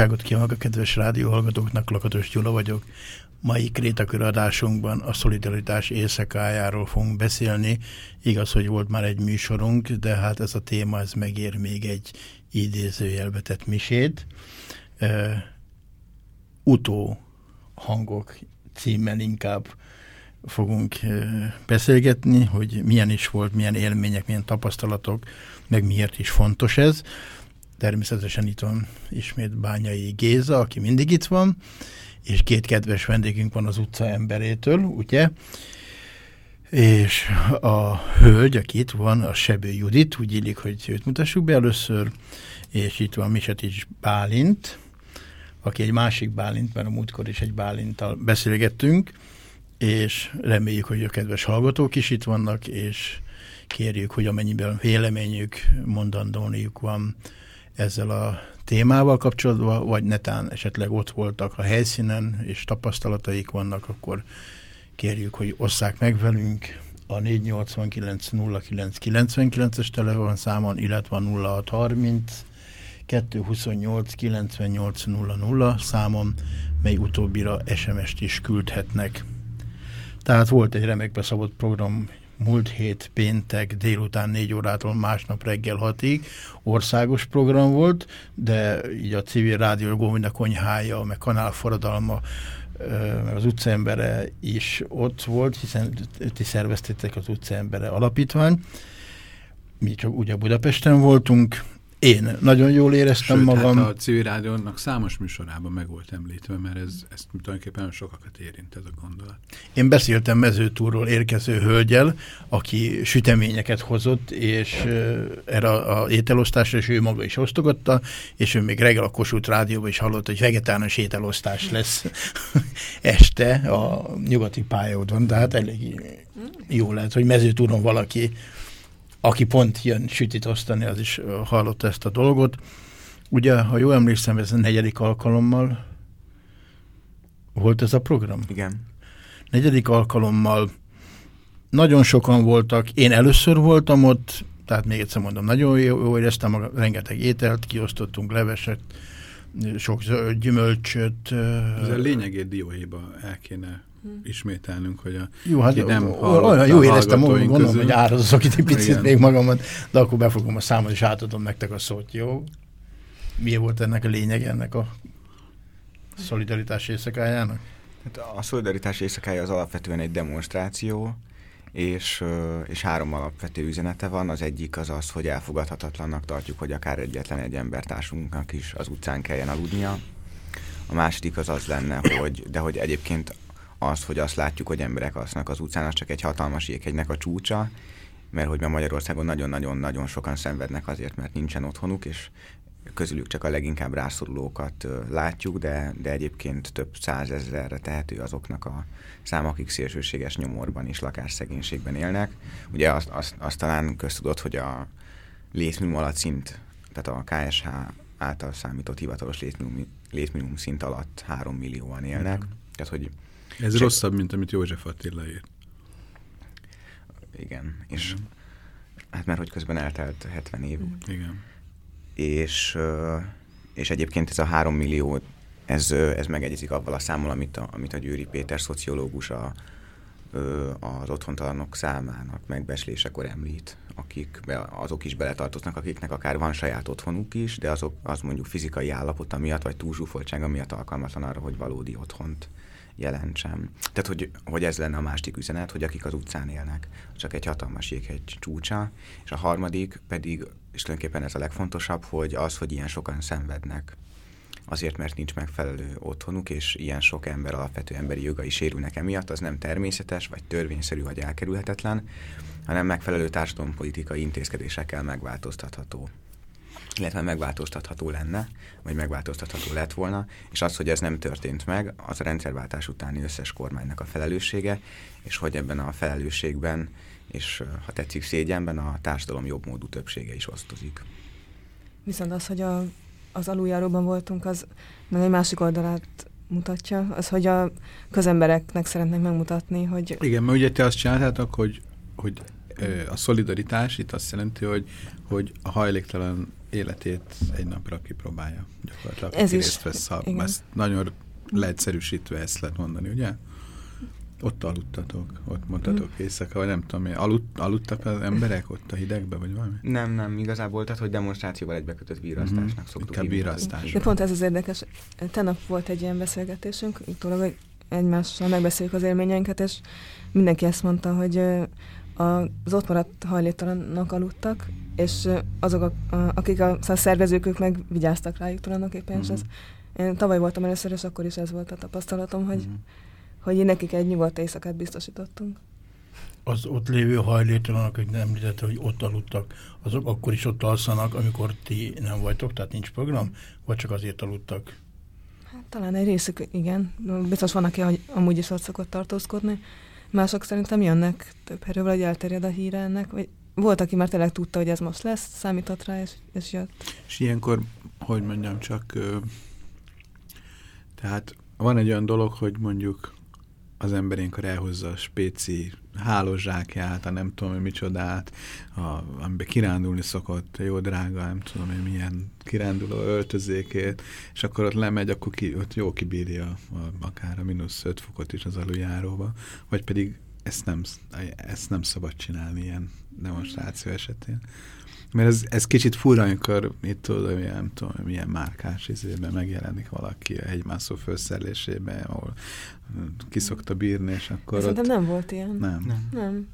Boldogságot kívánok a kedves rádióhallgatóknak, Lakatos Gyula vagyok. Mai Krétakör adásunkban a szolidaritás éjszakájáról fogunk beszélni. Igaz, hogy volt már egy műsorunk, de hát ez a téma ez megér még egy idézőjelbe tett misét. Uh, utó hangok címmel inkább fogunk beszélgetni, hogy milyen is volt, milyen élmények, milyen tapasztalatok, meg miért is fontos ez. Természetesen itt van ismét Bányai Géza, aki mindig itt van, és két kedves vendégünk van az utca emberétől, ugye? És a hölgy, aki itt van, a Sebő Judit, úgy illik, hogy őt mutassuk be először, és itt van Misetics Bálint, aki egy másik Bálint, mert a múltkor is egy Bálinttal beszélgettünk, és reméljük, hogy a kedves hallgatók is itt vannak, és kérjük, hogy amennyiben véleményük, mondandóniuk van, ezzel a témával kapcsolatban, vagy netán esetleg ott voltak a helyszínen, és tapasztalataik vannak, akkor kérjük, hogy osszák meg velünk a 489 09 99-es telefonszámon, illetve a 0630 228 98 00 számon, mely utóbbira SMS-t is küldhetnek. Tehát volt egy remekbe szabott program múlt hét péntek délután négy órától másnap reggel hatig országos program volt, de így a civil rádió Gómina konyhája, meg kanálforradalma, meg az utcaembere is ott volt, hiszen ti szerveztétek az utcaembere alapítvány. Mi csak ugye Budapesten voltunk, én nagyon jól éreztem Sőt, magam. Hát a civil rádiónak számos műsorában meg volt említve, mert ez, ez tulajdonképpen sokakat érint ez a gondolat. Én beszéltem mezőtúról érkező hölgyel, aki süteményeket hozott, és erre a, a ételosztásra, és ő maga is osztogatta, és ő még reggel a Kossuth rádióban is hallott, hogy vegetános ételosztás lesz este a nyugati pályaudon, de hát elég jó lehet, hogy mezőtúron valaki aki pont jön sütit osztani, az is hallotta ezt a dolgot. Ugye, ha jól emlékszem, ez a negyedik alkalommal volt ez a program? Igen. Negyedik alkalommal nagyon sokan voltak. Én először voltam ott, tehát még egyszer mondom, nagyon jó éreztem, maga, rengeteg ételt, kiosztottunk leveset, sok gyümölcsöt. Ez a lényegét dióhéjba el kéne ismételnünk, hogy a jó, hát nem olyan jó éreztem, mondom, közül. hogy árazok itt egy picit Igen. még magamat, de akkor befogom a számot, és átadom nektek a szót, jó? Mi volt ennek a lényeg, ennek a szolidaritás éjszakájának? Hát a szolidaritás éjszakája az alapvetően egy demonstráció, és, és három alapvető üzenete van. Az egyik az az, hogy elfogadhatatlannak tartjuk, hogy akár egyetlen egy embertársunknak is az utcán kelljen aludnia. A második az az lenne, hogy, de hogy egyébként az, hogy azt látjuk, hogy emberek alszanak az utcán, az csak egy hatalmas jéghegynek a csúcsa, mert hogy ma Magyarországon nagyon-nagyon-nagyon sokan szenvednek azért, mert nincsen otthonuk, és közülük csak a leginkább rászorulókat látjuk, de, de egyébként több százezerre tehető azoknak a szám, akik szélsőséges nyomorban és lakásszegénységben élnek. Ugye azt, azt, azt talán köztudott, hogy a létminimum alatt szint, tehát a KSH által számított hivatalos létminimum, létminimum szint alatt három millióan élnek. Tehát, hogy ez Csak... rosszabb, mint amit József Attila írt. Igen, és Igen. hát mert hogy közben eltelt 70 év. Igen. És, és egyébként ez a három millió, ez, ez megegyezik avval a számmal, amit a, amit a Győri Péter szociológus a, az otthontalanok számának megbeslésekor említ, akik be, azok is beletartoznak, akiknek akár van saját otthonuk is, de azok az mondjuk fizikai állapota miatt, vagy túlzsúfoltsága miatt alkalmatlan arra, hogy valódi otthont jelentsem. Tehát, hogy, hogy ez lenne a másik üzenet, hogy akik az utcán élnek, csak egy hatalmas jéghegy csúcsa, és a harmadik pedig, és tulajdonképpen ez a legfontosabb, hogy az, hogy ilyen sokan szenvednek, azért, mert nincs megfelelő otthonuk, és ilyen sok ember alapvető emberi jogai sérülnek emiatt, az nem természetes, vagy törvényszerű, vagy elkerülhetetlen, hanem megfelelő társadalompolitikai intézkedésekkel megváltoztatható illetve megváltoztatható lenne, vagy megváltoztatható lett volna, és az, hogy ez nem történt meg, az a rendszerváltás utáni összes kormánynak a felelőssége, és hogy ebben a felelősségben, és ha tetszik szégyenben, a társadalom jobb módú többsége is osztozik. Viszont az, hogy a, az aluljáróban voltunk, az meg egy másik oldalát mutatja, az, hogy a közembereknek szeretnek megmutatni, hogy... Igen, mert ugye te azt csináltátok, hogy, hogy a szolidaritás itt azt jelenti, hogy, hogy a hajléktalan életét egy napra kipróbálja. Gyakorlatilag Ez is. Vesz, ha ezt nagyon leegyszerűsítve ezt lehet mondani, ugye? Ott aludtatok, ott mondtatok hmm. éjszaka, vagy nem tudom, alud, aludtak az emberek ott a hidegbe, vagy valami? Nem, nem, igazából, tehát, hogy demonstrációval egybekötött vírasztásnak hmm. szoktuk Inkább vírasztás. De pont ez az érdekes. Tenap volt egy ilyen beszélgetésünk, utólag, hogy egymással megbeszéljük az élményeinket, és mindenki ezt mondta, hogy az ott maradt hajléktalanok aludtak, és azok, a, akik a, a szervezők, ők meg vigyáztak rájuk tulajdonképpen, mm-hmm. és ez, én tavaly voltam először, és akkor is ez volt a tapasztalatom, hogy, mm-hmm. hogy nekik egy nyugodt éjszakát biztosítottunk. Az ott lévő hajléktalanok, akik nem említette, hogy ott aludtak, azok akkor is ott alszanak, amikor ti nem vagytok, tehát nincs program, vagy csak azért aludtak? Hát, talán egy részük, igen. Biztos van, aki amúgy is ott szokott tartózkodni. Mások szerintem jönnek több helyről, vagy elterjed a híre ennek, vagy volt, aki már tényleg tudta, hogy ez most lesz, számított rá, és, és jött. És ilyenkor, hogy mondjam, csak tehát van egy olyan dolog, hogy mondjuk az ember ilyenkor elhozza a spéci hálózsákját, a nem tudom, hogy micsodát, a, amiben kirándulni szokott, jó drága, nem tudom, hogy milyen kiránduló öltözékét, és akkor ott lemegy, akkor ki, ott jó kibírja a, akár a mínusz 5 fokot is az aluljáróba, vagy pedig ezt nem, ezt nem szabad csinálni ilyen demonstráció esetén. Mert ez, ez kicsit fura, amikor itt tudod, milyen, nem tudom, milyen márkás izében megjelenik valaki a hegymászó felszerelésében, ahol kiszokta bírni, és akkor Szerintem ott... nem volt ilyen. Nem. nem. nem.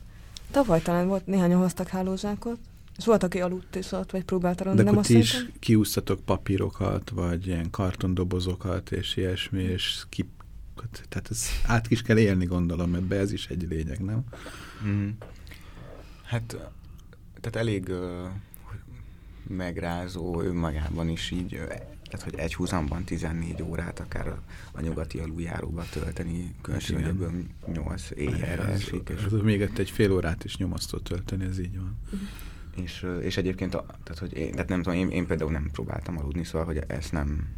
Tavaly talán volt, néhányan hoztak hálózsákot, és volt, aki aludt is ott, vagy próbált aludni. De akkor ti is kiúsztatok papírokat, vagy ilyen kartondobozokat, és ilyesmi, és ki, tehát ez át is kell élni, gondolom, mert be ez is egy lényeg, nem? Mm. Hát, tehát elég uh, megrázó önmagában is így, uh, tehát hogy egy húzamban 14 órát akár a, a nyugati aluljáróba tölteni, különösen, hogy ebből 8 éjjelre esik. És... Ez még egy fél órát is nyomasztó tölteni, ez így van. És, és egyébként, a, tehát, hogy én, tehát nem tudom, én, én például nem próbáltam aludni, szóval, hogy ezt nem,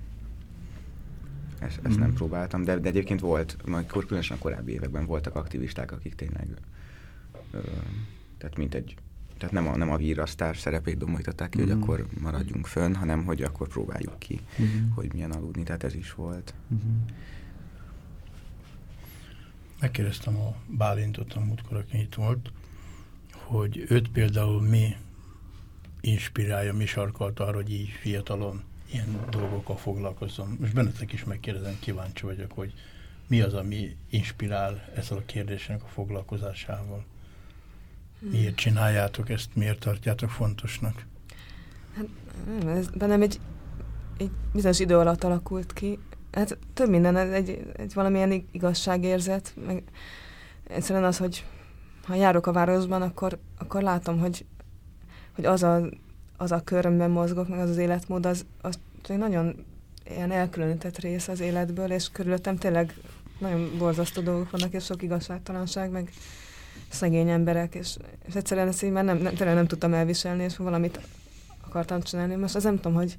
ezt, ezt mm. nem próbáltam, de, de egyébként volt, majd különösen a korábbi években voltak aktivisták, akik tényleg ö, tehát mint egy tehát nem a, nem a vírasztás szerepét domolították ki, mm. hogy mhm. akkor maradjunk fönn, hanem hogy akkor próbáljuk ki, mm. hogy milyen aludni, tehát ez is volt. Mm. Megkérdeztem a Bálintot a múltkor, aki itt volt, hogy őt például mi inspirálja, mi sarkalt arra, hogy így fiatalon ilyen dolgokkal foglalkozom. Most bennetek is megkérdezem, kíváncsi vagyok, hogy mi az, ami inspirál ezzel a kérdésnek a foglalkozásával. Miért csináljátok ezt, miért tartjátok fontosnak? Hát, ez bennem egy, egy bizonyos idő alatt alakult ki. Hát több minden, egy, egy valamilyen igazságérzet, meg egyszerűen az, hogy ha járok a városban, akkor, akkor látom, hogy, hogy az a, az a körömben mozgok, meg az az életmód, az, az nagyon ilyen elkülönített rész az életből, és körülöttem tényleg nagyon borzasztó dolgok vannak, és sok igazságtalanság, meg, szegény emberek, és, és egyszerűen ezt így már nem, nem, tényleg nem tudtam elviselni, és valamit akartam csinálni. Most az nem tudom, hogy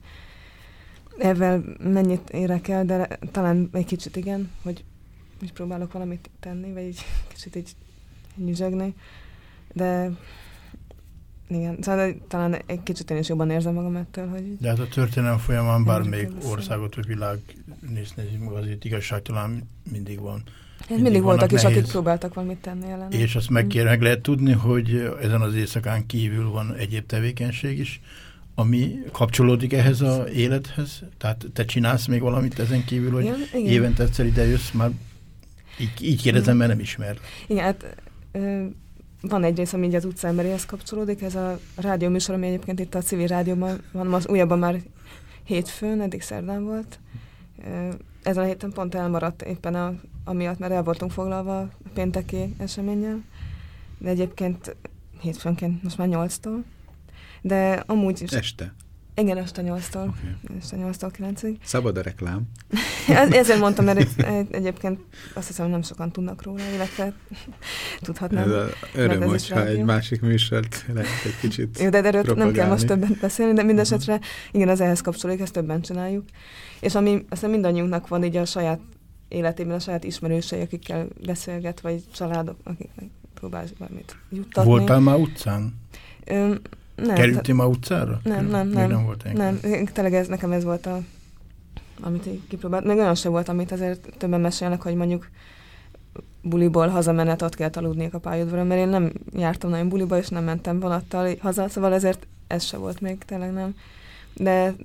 ezzel mennyit érek el, de talán egy kicsit igen, hogy, hogy próbálok valamit tenni, vagy egy kicsit így nyüzsögni, de igen, szóval talán egy kicsit én is jobban érzem magam ettől, hogy... De hát a történelem folyamán bármelyik országot vagy világ nézni, azért igazságtalan mindig van mindig, mindig voltak is, akik próbáltak valamit tenni ellen. És azt meg, kér, meg lehet tudni, hogy ezen az éjszakán kívül van egyéb tevékenység is, ami kapcsolódik ehhez az élethez? Tehát te csinálsz még valamit ezen kívül, hogy igen, igen. évente egyszer ide jössz, már így, így kérdezem, mert nem ismer. Igen, hát ö, van egy rész, ami így az utcaemberéhez kapcsolódik, ez a rádió műsor, ami egyébként itt a civil rádióban van, az újabban már hétfőn, eddig szerdán volt. Ezen a héten pont elmaradt éppen a, amiatt, mert el voltunk foglalva a pénteki eseménnyel. De egyébként hétfőnként most már nyolctól. De amúgy is... Este? Igen, este 8-tól. Okay. Este 8-tól 9-ig. Szabad a reklám. Ezért mondtam, mert egy, egy, egyébként azt hiszem, hogy nem sokan tudnak róla, illetve tudhatnám. Ez a öröm, hogyha egy másik műsort lehet egy kicsit Jó, de erről nem kell most többet beszélni, de mindesetre uh-huh. igen, az ehhez kapcsolódik, ezt többen csináljuk. És ami aztán mindannyiunknak van így a saját életében, a saját ismerősei, akikkel beszélget, vagy családok, akiknek próbál valamit juttatni. Voltál már utcán? Ö, nem. Kerültél már utcára? Nem, nem, nem. nem, volt nem, tényleg ez, nekem ez volt a, amit így kipróbált. Még olyan sem volt, amit azért többen mesélnek, hogy mondjuk buliból hazamenet ott kell aludni a pályaudvaron, mert én nem jártam nagyon buliba, és nem mentem vonattal haza, szóval ezért ez se volt még, tényleg nem. De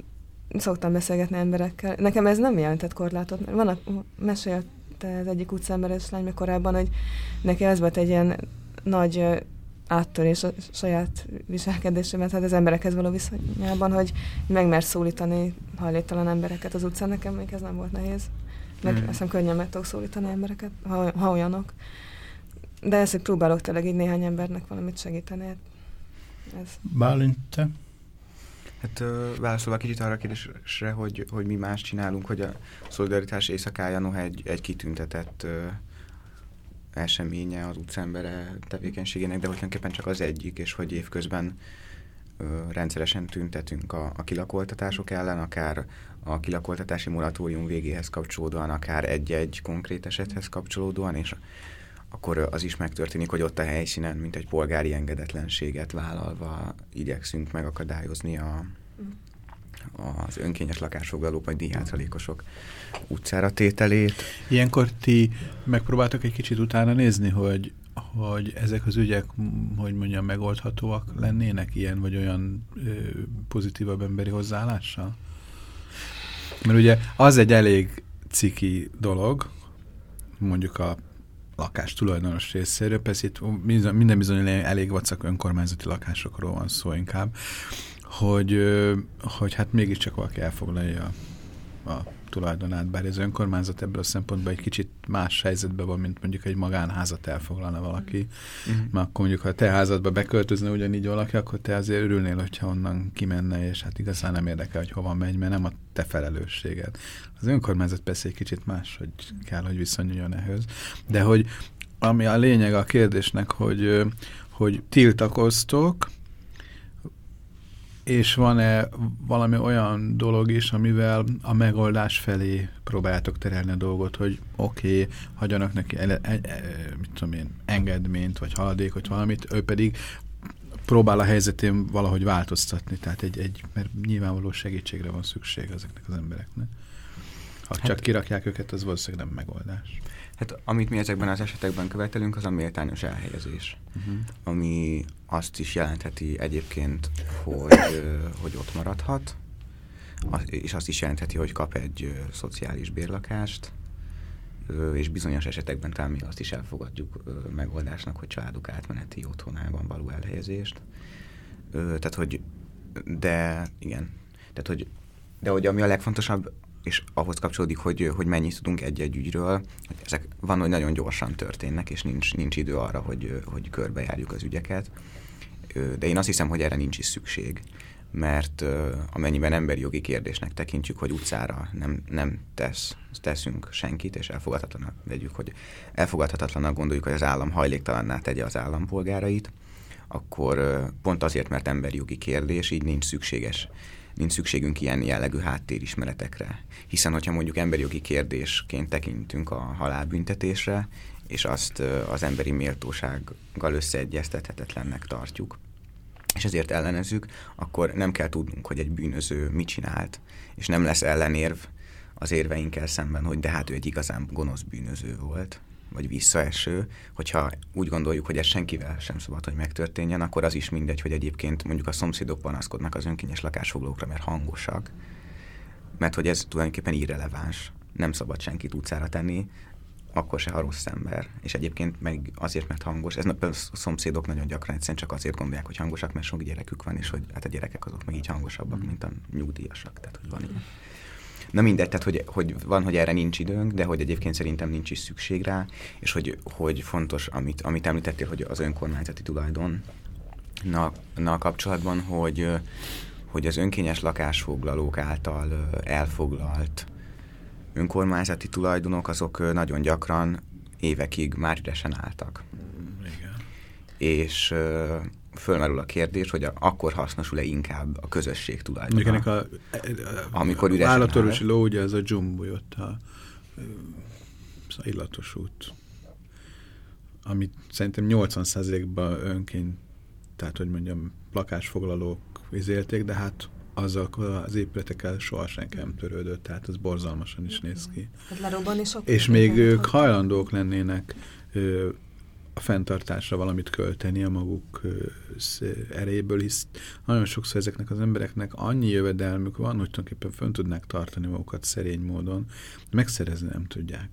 szoktam beszélgetni emberekkel. Nekem ez nem jelentett korlátot, mert van a, mesélte az egyik utcámberes lány korábban, hogy neki ez volt egy ilyen nagy áttörés a saját viselkedésemet, hát az emberekhez való viszonyában, hogy megmer szólítani hajléktalan embereket az utcán, nekem még ez nem volt nehéz. Meg mm. aztán könnyen meg tudok szólítani embereket, ha, ha olyanok. De ezt, hogy próbálok tényleg így néhány embernek valamit segíteni. Hát ez. Bálint, te? Hát válaszolva kicsit arra a kérdésre, hogy, hogy mi más csinálunk, hogy a Szolidaritás éjszakája noha egy, egy kitüntetett eseménye az utcembere tevékenységének, de tulajdonképpen csak az egyik, és hogy évközben ö, rendszeresen tüntetünk a, a kilakoltatások ellen, akár a kilakoltatási moratórium végéhez kapcsolódóan, akár egy-egy konkrét esethez kapcsolódóan, és akkor az is megtörténik, hogy ott a helyszínen, mint egy polgári engedetlenséget vállalva igyekszünk megakadályozni a, az önkényes lakásfoglalók vagy díjhátralékosok utcára tételét. Ilyenkor ti megpróbáltak egy kicsit utána nézni, hogy, hogy ezek az ügyek, hogy mondjam, megoldhatóak lennének ilyen vagy olyan ö, pozitívabb emberi hozzáállással? Mert ugye az egy elég ciki dolog, mondjuk a lakás tulajdonos részéről, persze itt minden bizony elég vacak önkormányzati lakásokról van szó inkább, hogy, hogy hát mégiscsak valaki elfoglalja a tulajdonát, bár ez önkormányzat ebből a szempontból egy kicsit más helyzetben van, mint mondjuk egy magánházat elfoglalna valaki. Mm. Mert akkor mondjuk, ha a te házadba beköltözne ugyanígy valaki, akkor te azért örülnél, hogyha onnan kimenne, és hát igazán nem érdekel, hogy hova megy, mert nem a te felelősséged. Az önkormányzat persze egy kicsit más, hogy kell, hogy viszonyuljon ehhez. De hogy ami a lényeg a kérdésnek, hogy, hogy tiltakoztok, és van-e valami olyan dolog is, amivel a megoldás felé próbáljátok terelni a dolgot, hogy oké, okay, hagyjanak neki ele, e, e, mit tudom én, engedményt, vagy haladékot, valamit, ő pedig próbál a helyzetén valahogy változtatni, tehát egy, egy mert nyilvánvaló segítségre van szükség ezeknek az embereknek. Ha hát, csak kirakják őket, az valószínűleg nem megoldás. Hát amit mi ezekben az esetekben követelünk, az a méltányos elhelyezés. Uh-huh. Ami azt is jelentheti egyébként, hogy, hogy ott maradhat, és azt is jelentheti, hogy kap egy szociális bérlakást, és bizonyos esetekben talán mi azt is elfogadjuk megoldásnak, hogy családok átmeneti otthonában való elhelyezést. Tehát, hogy de igen, tehát, hogy de hogy ami a legfontosabb, és ahhoz kapcsolódik, hogy, hogy mennyit tudunk egy-egy ügyről, ezek van, hogy nagyon gyorsan történnek, és nincs, nincs idő arra, hogy, hogy körbejárjuk az ügyeket. De én azt hiszem, hogy erre nincs is szükség, mert amennyiben emberi jogi kérdésnek tekintjük, hogy utcára nem, nem tesz, teszünk senkit, és elfogadhatatlanak vegyük, hogy elfogadhatatlanak gondoljuk, hogy az állam hajléktalanná tegye az állampolgárait, akkor pont azért, mert emberi jogi kérdés, így nincs szükséges nincs szükségünk ilyen jellegű háttérismeretekre. Hiszen, hogyha mondjuk emberi jogi kérdésként tekintünk a halálbüntetésre, és azt az emberi méltósággal összeegyeztethetetlennek tartjuk, és ezért ellenezzük, akkor nem kell tudnunk, hogy egy bűnöző mit csinált, és nem lesz ellenérv az érveinkkel szemben, hogy de hát ő egy igazán gonosz bűnöző volt, vagy visszaeső, hogyha úgy gondoljuk, hogy ez senkivel sem szabad, hogy megtörténjen, akkor az is mindegy, hogy egyébként mondjuk a szomszédok panaszkodnak az önkényes lakásfoglalókra, mert hangosak, mert hogy ez tulajdonképpen irreleváns. Nem szabad senkit utcára tenni, akkor se, ha rossz ember. És egyébként meg azért, mert hangos. Ez a szomszédok nagyon gyakran egyszerűen csak azért gondolják, hogy hangosak, mert sok gyerekük van, és hogy hát a gyerekek azok meg így hangosabbak, mint a nyugdíjasak. Tehát, hogy van ilyen. Na mindegy, tehát hogy, hogy van, hogy erre nincs időnk, de hogy egyébként szerintem nincs is szükség rá, és hogy, hogy fontos, amit, amit említettél, hogy az önkormányzati tulajdon na, kapcsolatban, hogy, hogy az önkényes lakásfoglalók által elfoglalt önkormányzati tulajdonok azok nagyon gyakran évekig már üresen álltak. Igen. És fölmerül a kérdés, hogy a, akkor hasznosul-e inkább a közösség tulajdona. Igen, a, a, amikor üresen Állatorvosi ló, ugye ez a Jumbo ott a, a illatos út, amit szerintem 80%-ban önként, tehát hogy mondjam, lakásfoglalók izélték, de hát azzal az épületekkel soha senki nem törődött, tehát ez borzalmasan is néz ki. Hát És még ők hajlandók lennének ö, a fenntartásra valamit költeni a maguk erejéből, hisz nagyon sokszor ezeknek az embereknek annyi jövedelmük van, hogy tulajdonképpen fönn tudnák tartani magukat szerény módon, megszerezni nem tudják.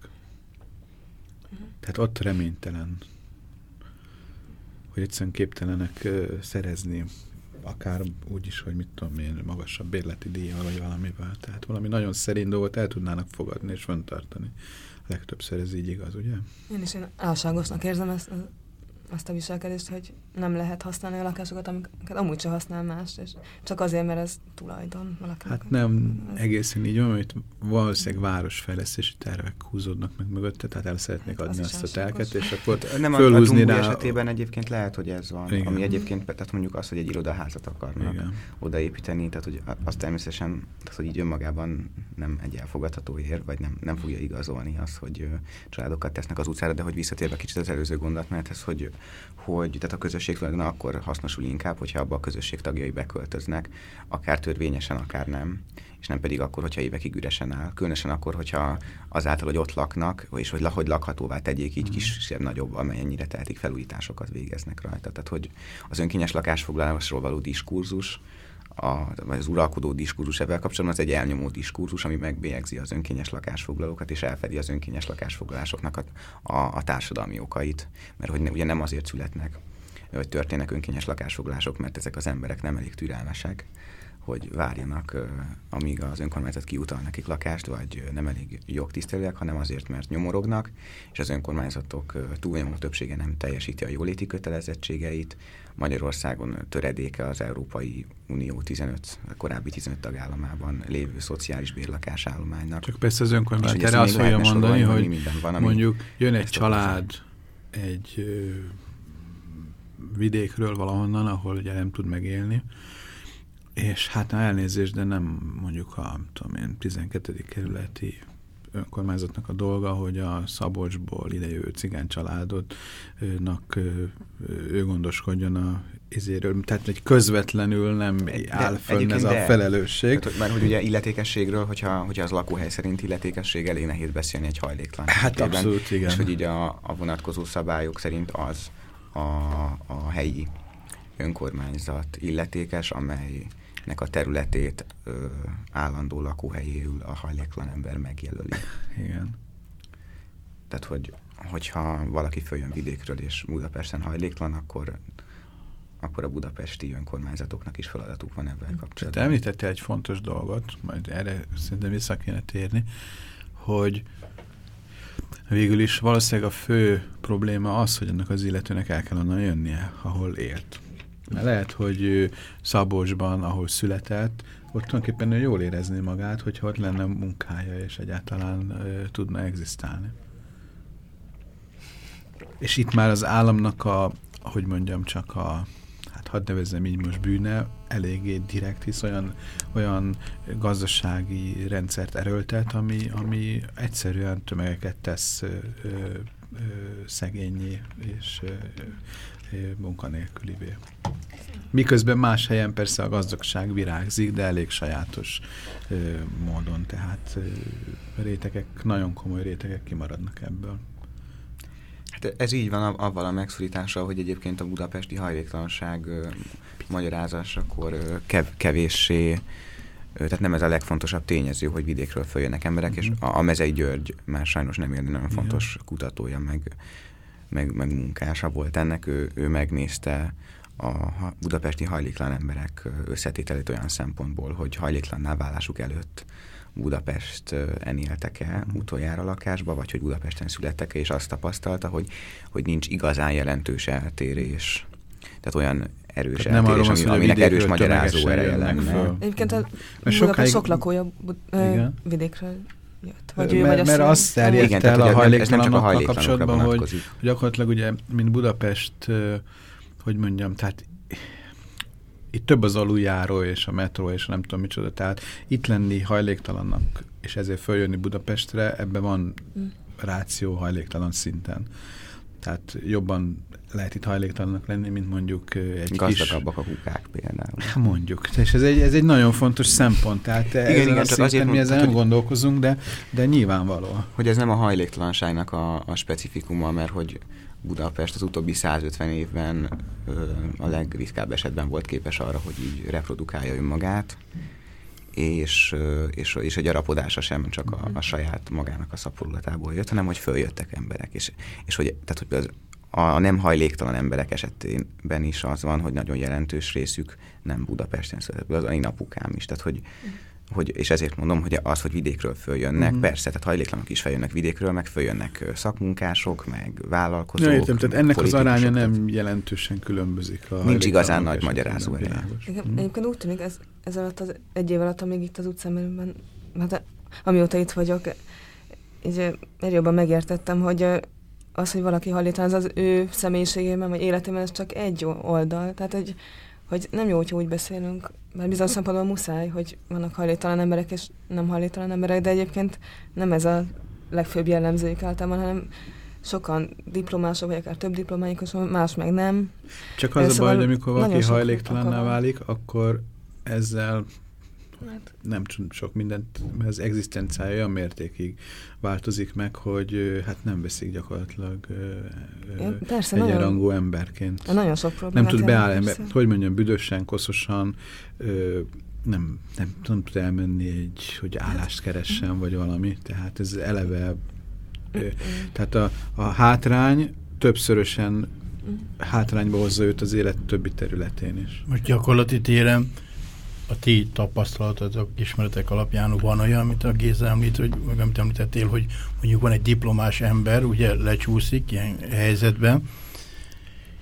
Uh-huh. Tehát ott reménytelen, hogy egyszerűen képtelenek szerezni akár úgy is, hogy mit tudom én, magasabb bérleti díjjal, vagy valamivel. Tehát valami nagyon szerint dolgot el tudnának fogadni és föntartani. Legtöbbször ez így igaz, ugye? Én is én álságosnak érzem ezt azt a viselkedést, hogy nem lehet használni a lakásokat, amiket amúgy sem használ más, és csak azért, mert ez tulajdon valakinek. Hát nem ez... egészen így van, hogy valószínűleg városfejlesztési tervek húzódnak meg mögötte, tehát el szeretnék hát adni azt a telket, és akkor nem fölhúzni rá... esetében egyébként lehet, hogy ez van, Igen. ami egyébként, tehát mondjuk az, hogy egy irodaházat akarnak Igen. odaépíteni, tehát hogy azt természetesen, tehát, hogy így önmagában nem egy elfogadható ér, vagy nem, nem fogja igazolni azt, hogy családokat tesznek az utcára, de hogy visszatérve kicsit az előző gondolatmenethez, hogy hogy tehát a közösség tulajdon akkor hasznosul inkább, hogyha abba a közösség tagjai beköltöznek, akár törvényesen, akár nem, és nem pedig akkor, hogyha évekig üresen áll. Különösen akkor, hogyha azáltal, hogy ott laknak, és hogy, hogy lakhatóvá tegyék így mm. kisebb-nagyobb, amennyire tehetik felújításokat végeznek rajta. Tehát, hogy az önkényes lakásfoglalásról való diskurzus, a, vagy az uralkodó diskurzus ebben kapcsolatban, az egy elnyomó diskurzus, ami megbélyegzi az önkényes lakásfoglalókat, és elfedi az önkényes lakásfoglalásoknak a, a, a társadalmi okait, mert hogy ne, ugye nem azért születnek, hogy történnek önkényes lakásfoglalások, mert ezek az emberek nem elég türelmesek, hogy várjanak, amíg az önkormányzat kiutal nekik lakást, vagy nem elég jogtisztelőek, hanem azért, mert nyomorognak, és az önkormányzatok túlnyomó többsége nem teljesíti a jóléti kötelezettségeit. Magyarországon töredéke az Európai Unió 15, korábbi 15 tagállamában lévő szociális bérlakás állománynak. Csak persze az önkormányzat erre azt fogja mondani, hogy van, ami mondjuk jön egy család egy vidékről valahonnan, ahol ugye nem tud megélni, és hát elnézést, de nem mondjuk a tudom én, 12. kerületi önkormányzatnak a dolga, hogy a Szabolcsból idejövő cigány családotnak ő gondoskodjon a izéről, tehát egy közvetlenül nem de, áll fönn ez a felelősség. Tehát, mert hogy ugye illetékességről, hogyha, hogyha az lakóhely szerint illetékesség elég nehéz beszélni egy hajléktalan. Hát esetében, abszolút, igen. És hogy így a, a vonatkozó szabályok szerint az a, a helyi önkormányzat illetékes, amely nek a területét ö, állandó lakóhelyéül a hajléktalan ember megjelöli. Igen. Tehát, hogy, hogyha valaki följön vidékről és Budapesten hajléktalan, akkor akkor a budapesti önkormányzatoknak is feladatuk van ebben kapcsolatban. Te említettél egy fontos dolgot, majd erre szerintem vissza kéne térni, hogy végül is valószínűleg a fő probléma az, hogy ennek az illetőnek el kell onnan jönnie, ahol élt. Mert lehet, hogy Szabolcsban, ahol született, ott tulajdonképpen ő jól érezni magát, hogyha ott lenne munkája, és egyáltalán ö, tudna egzisztálni. És itt már az államnak a, hogy mondjam, csak a, hát hadd nevezzem így most bűne, eléggé direkt, hisz olyan, olyan gazdasági rendszert erőltet, ami, ami egyszerűen tömegeket tesz ö, ö, és munkanélkülivé. Miközben más helyen persze a gazdagság virágzik, de elég sajátos ö, módon, tehát ö, rétegek, nagyon komoly rétegek kimaradnak ebből. Hát ez így van avval a megszorítással, hogy egyébként a budapesti hajléktalanság ö, magyarázásakor ö, kev, kevéssé tehát nem ez a legfontosabb tényező, hogy vidékről följönnek emberek, uh-huh. és mhm. a, a Mezei György már sajnos nem ilyen nagyon fontos Igen. kutatója, meg, meg, meg munkása volt ennek, ő, ő megnézte a budapesti hajléktalan emberek összetételét olyan szempontból, hogy hajléktalanná válásuk előtt Budapesten éltek-e mhm. utoljára lakásba, vagy hogy Budapesten születtek-e, és azt tapasztalta, hogy, hogy nincs igazán jelentős eltérés. Tehát olyan erős Tehát eltérés, nem ami, aminek erős magyarázó ereje lenne. Egyébként a sokáig... sok lakója Igen. vidékről jött. Vagy ő, mert, vagy mert azt terjedt el a hajléktalanokkal kapcsolatban, hogy, hogy gyakorlatilag ugye, mint Budapest, hogy mondjam, tehát itt több az aluljáró és a metró és nem tudom micsoda, tehát itt lenni hajléktalannak és ezért följönni Budapestre, ebben van mm. ráció hajléktalan szinten. Tehát jobban lehet itt hajléktalannak lenni, mint mondjuk egy Gazdagabbak kis... a kukák például. Hát mondjuk. És ez egy, ez egy nagyon fontos szempont. Tehát igen, ezen igen, a csak azért mi ezen nem gondolkozunk, de, de nyilvánvaló. Hogy ez nem a hajléktalanságnak a, a specifikuma, mert hogy Budapest az utóbbi 150 évben ö, a legritkább esetben volt képes arra, hogy így reprodukálja önmagát, és, és, és a gyarapodása sem csak a, a saját magának a szaporulatából jött, hanem hogy följöttek emberek, és, és hogy, tehát, hogy az, a nem hajléktalan emberek esetében is az van, hogy nagyon jelentős részük nem Budapesten született, az én apukám is, tehát hogy, hogy, és ezért mondom, hogy az, hogy vidékről följönnek, uh-huh. persze, tehát hajléktalanok is feljönnek vidékről, meg följönnek szakmunkások, meg vállalkozók. Ja, értem, tehát ennek az aránya nem jelentősen különbözik. A Nincs igazán nagy magyarázó ereje. Uh-huh. Egyébként úgy tűnik, ez, ez alatt az egy év alatt, amíg itt az utcán hát amióta itt vagyok, így egyre jobban megértettem, hogy az, hogy valaki hajléktalan, az az ő személyiségében, vagy életében, ez csak egy oldal. Tehát, hogy, hogy nem jó, hogyha úgy beszélünk, mert bizony szempontból muszáj, hogy vannak hajléktalan emberek és nem hajléktalan emberek, de egyébként nem ez a legfőbb jellemzőik általában, hanem sokan diplomások, vagy akár több diplomáikos, más meg nem. Csak az a szóval baj, hogy amikor valaki hajléktalanná válik, akkor ezzel Hát nem sok mindent, mert az egzisztenciája olyan mértékig változik meg, hogy hát nem veszik gyakorlatilag ja, persze, egyenrangú nagyon, emberként. Nagyon sok problémát. Nem tud beállni, hogy mondjam, büdösen, koszosan, nem, nem, nem tud elmenni egy, hogy állást keressen, vagy valami. Tehát ez eleve, tehát a, a hátrány többszörösen hátrányba hozza őt az élet többi területén is. Most gyakorlati téren a ti tapasztalatotok, ismeretek alapján van olyan, amit a Géza említ, hogy, meg amit említettél, hogy mondjuk van egy diplomás ember, ugye lecsúszik ilyen helyzetben,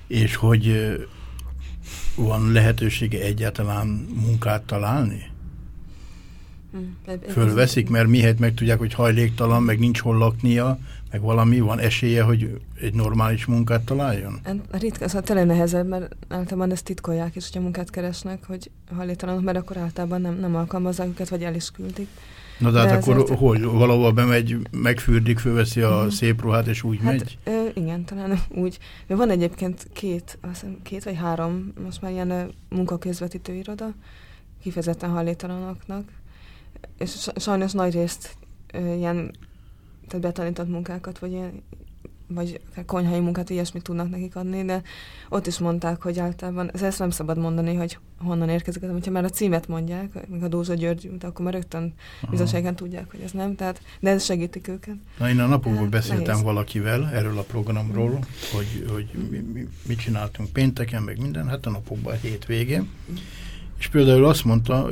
és hogy van lehetősége egyáltalán munkát találni? Hm, Fölveszik, mert mihet meg tudják, hogy hajléktalan, meg nincs hol laknia, meg valami, van esélye, hogy egy normális munkát találjon? Ritka, szóval tényleg nehezebb, mert általában ezt titkolják is, hogyha munkát keresnek, hogy hajléktalanok, mert akkor általában nem, nem alkalmazzák őket, vagy el is küldik. Na de hát de akkor ezért... hogy valahol bemegy, megfürdik, fölveszi a mm. szép ruhát, és úgy hát, megy? Ö, igen, talán úgy. Van egyébként két, azt hiszem, két vagy három most már ilyen munkaközvetítő iroda, kifejezetten hajléktalanoknak, és sajnos nagy részt ilyen tehát betanított munkákat, vagy ilyen, vagy konyhai munkát, ilyesmit tudnak nekik adni, de ott is mondták, hogy általában, ez ezt nem szabad mondani, hogy honnan érkezik, de hogyha már a címet mondják, meg a Dózsa György, akkor már rögtön bizonságen tudják, hogy ez nem, tehát, de ez segítik őket. Na én a napokban hát, beszéltem nehéz. valakivel erről a programról, mm. hogy, hogy mi, mi, mit csináltunk pénteken, meg minden, hát a napokban a hétvégén, mm. és például azt mondta,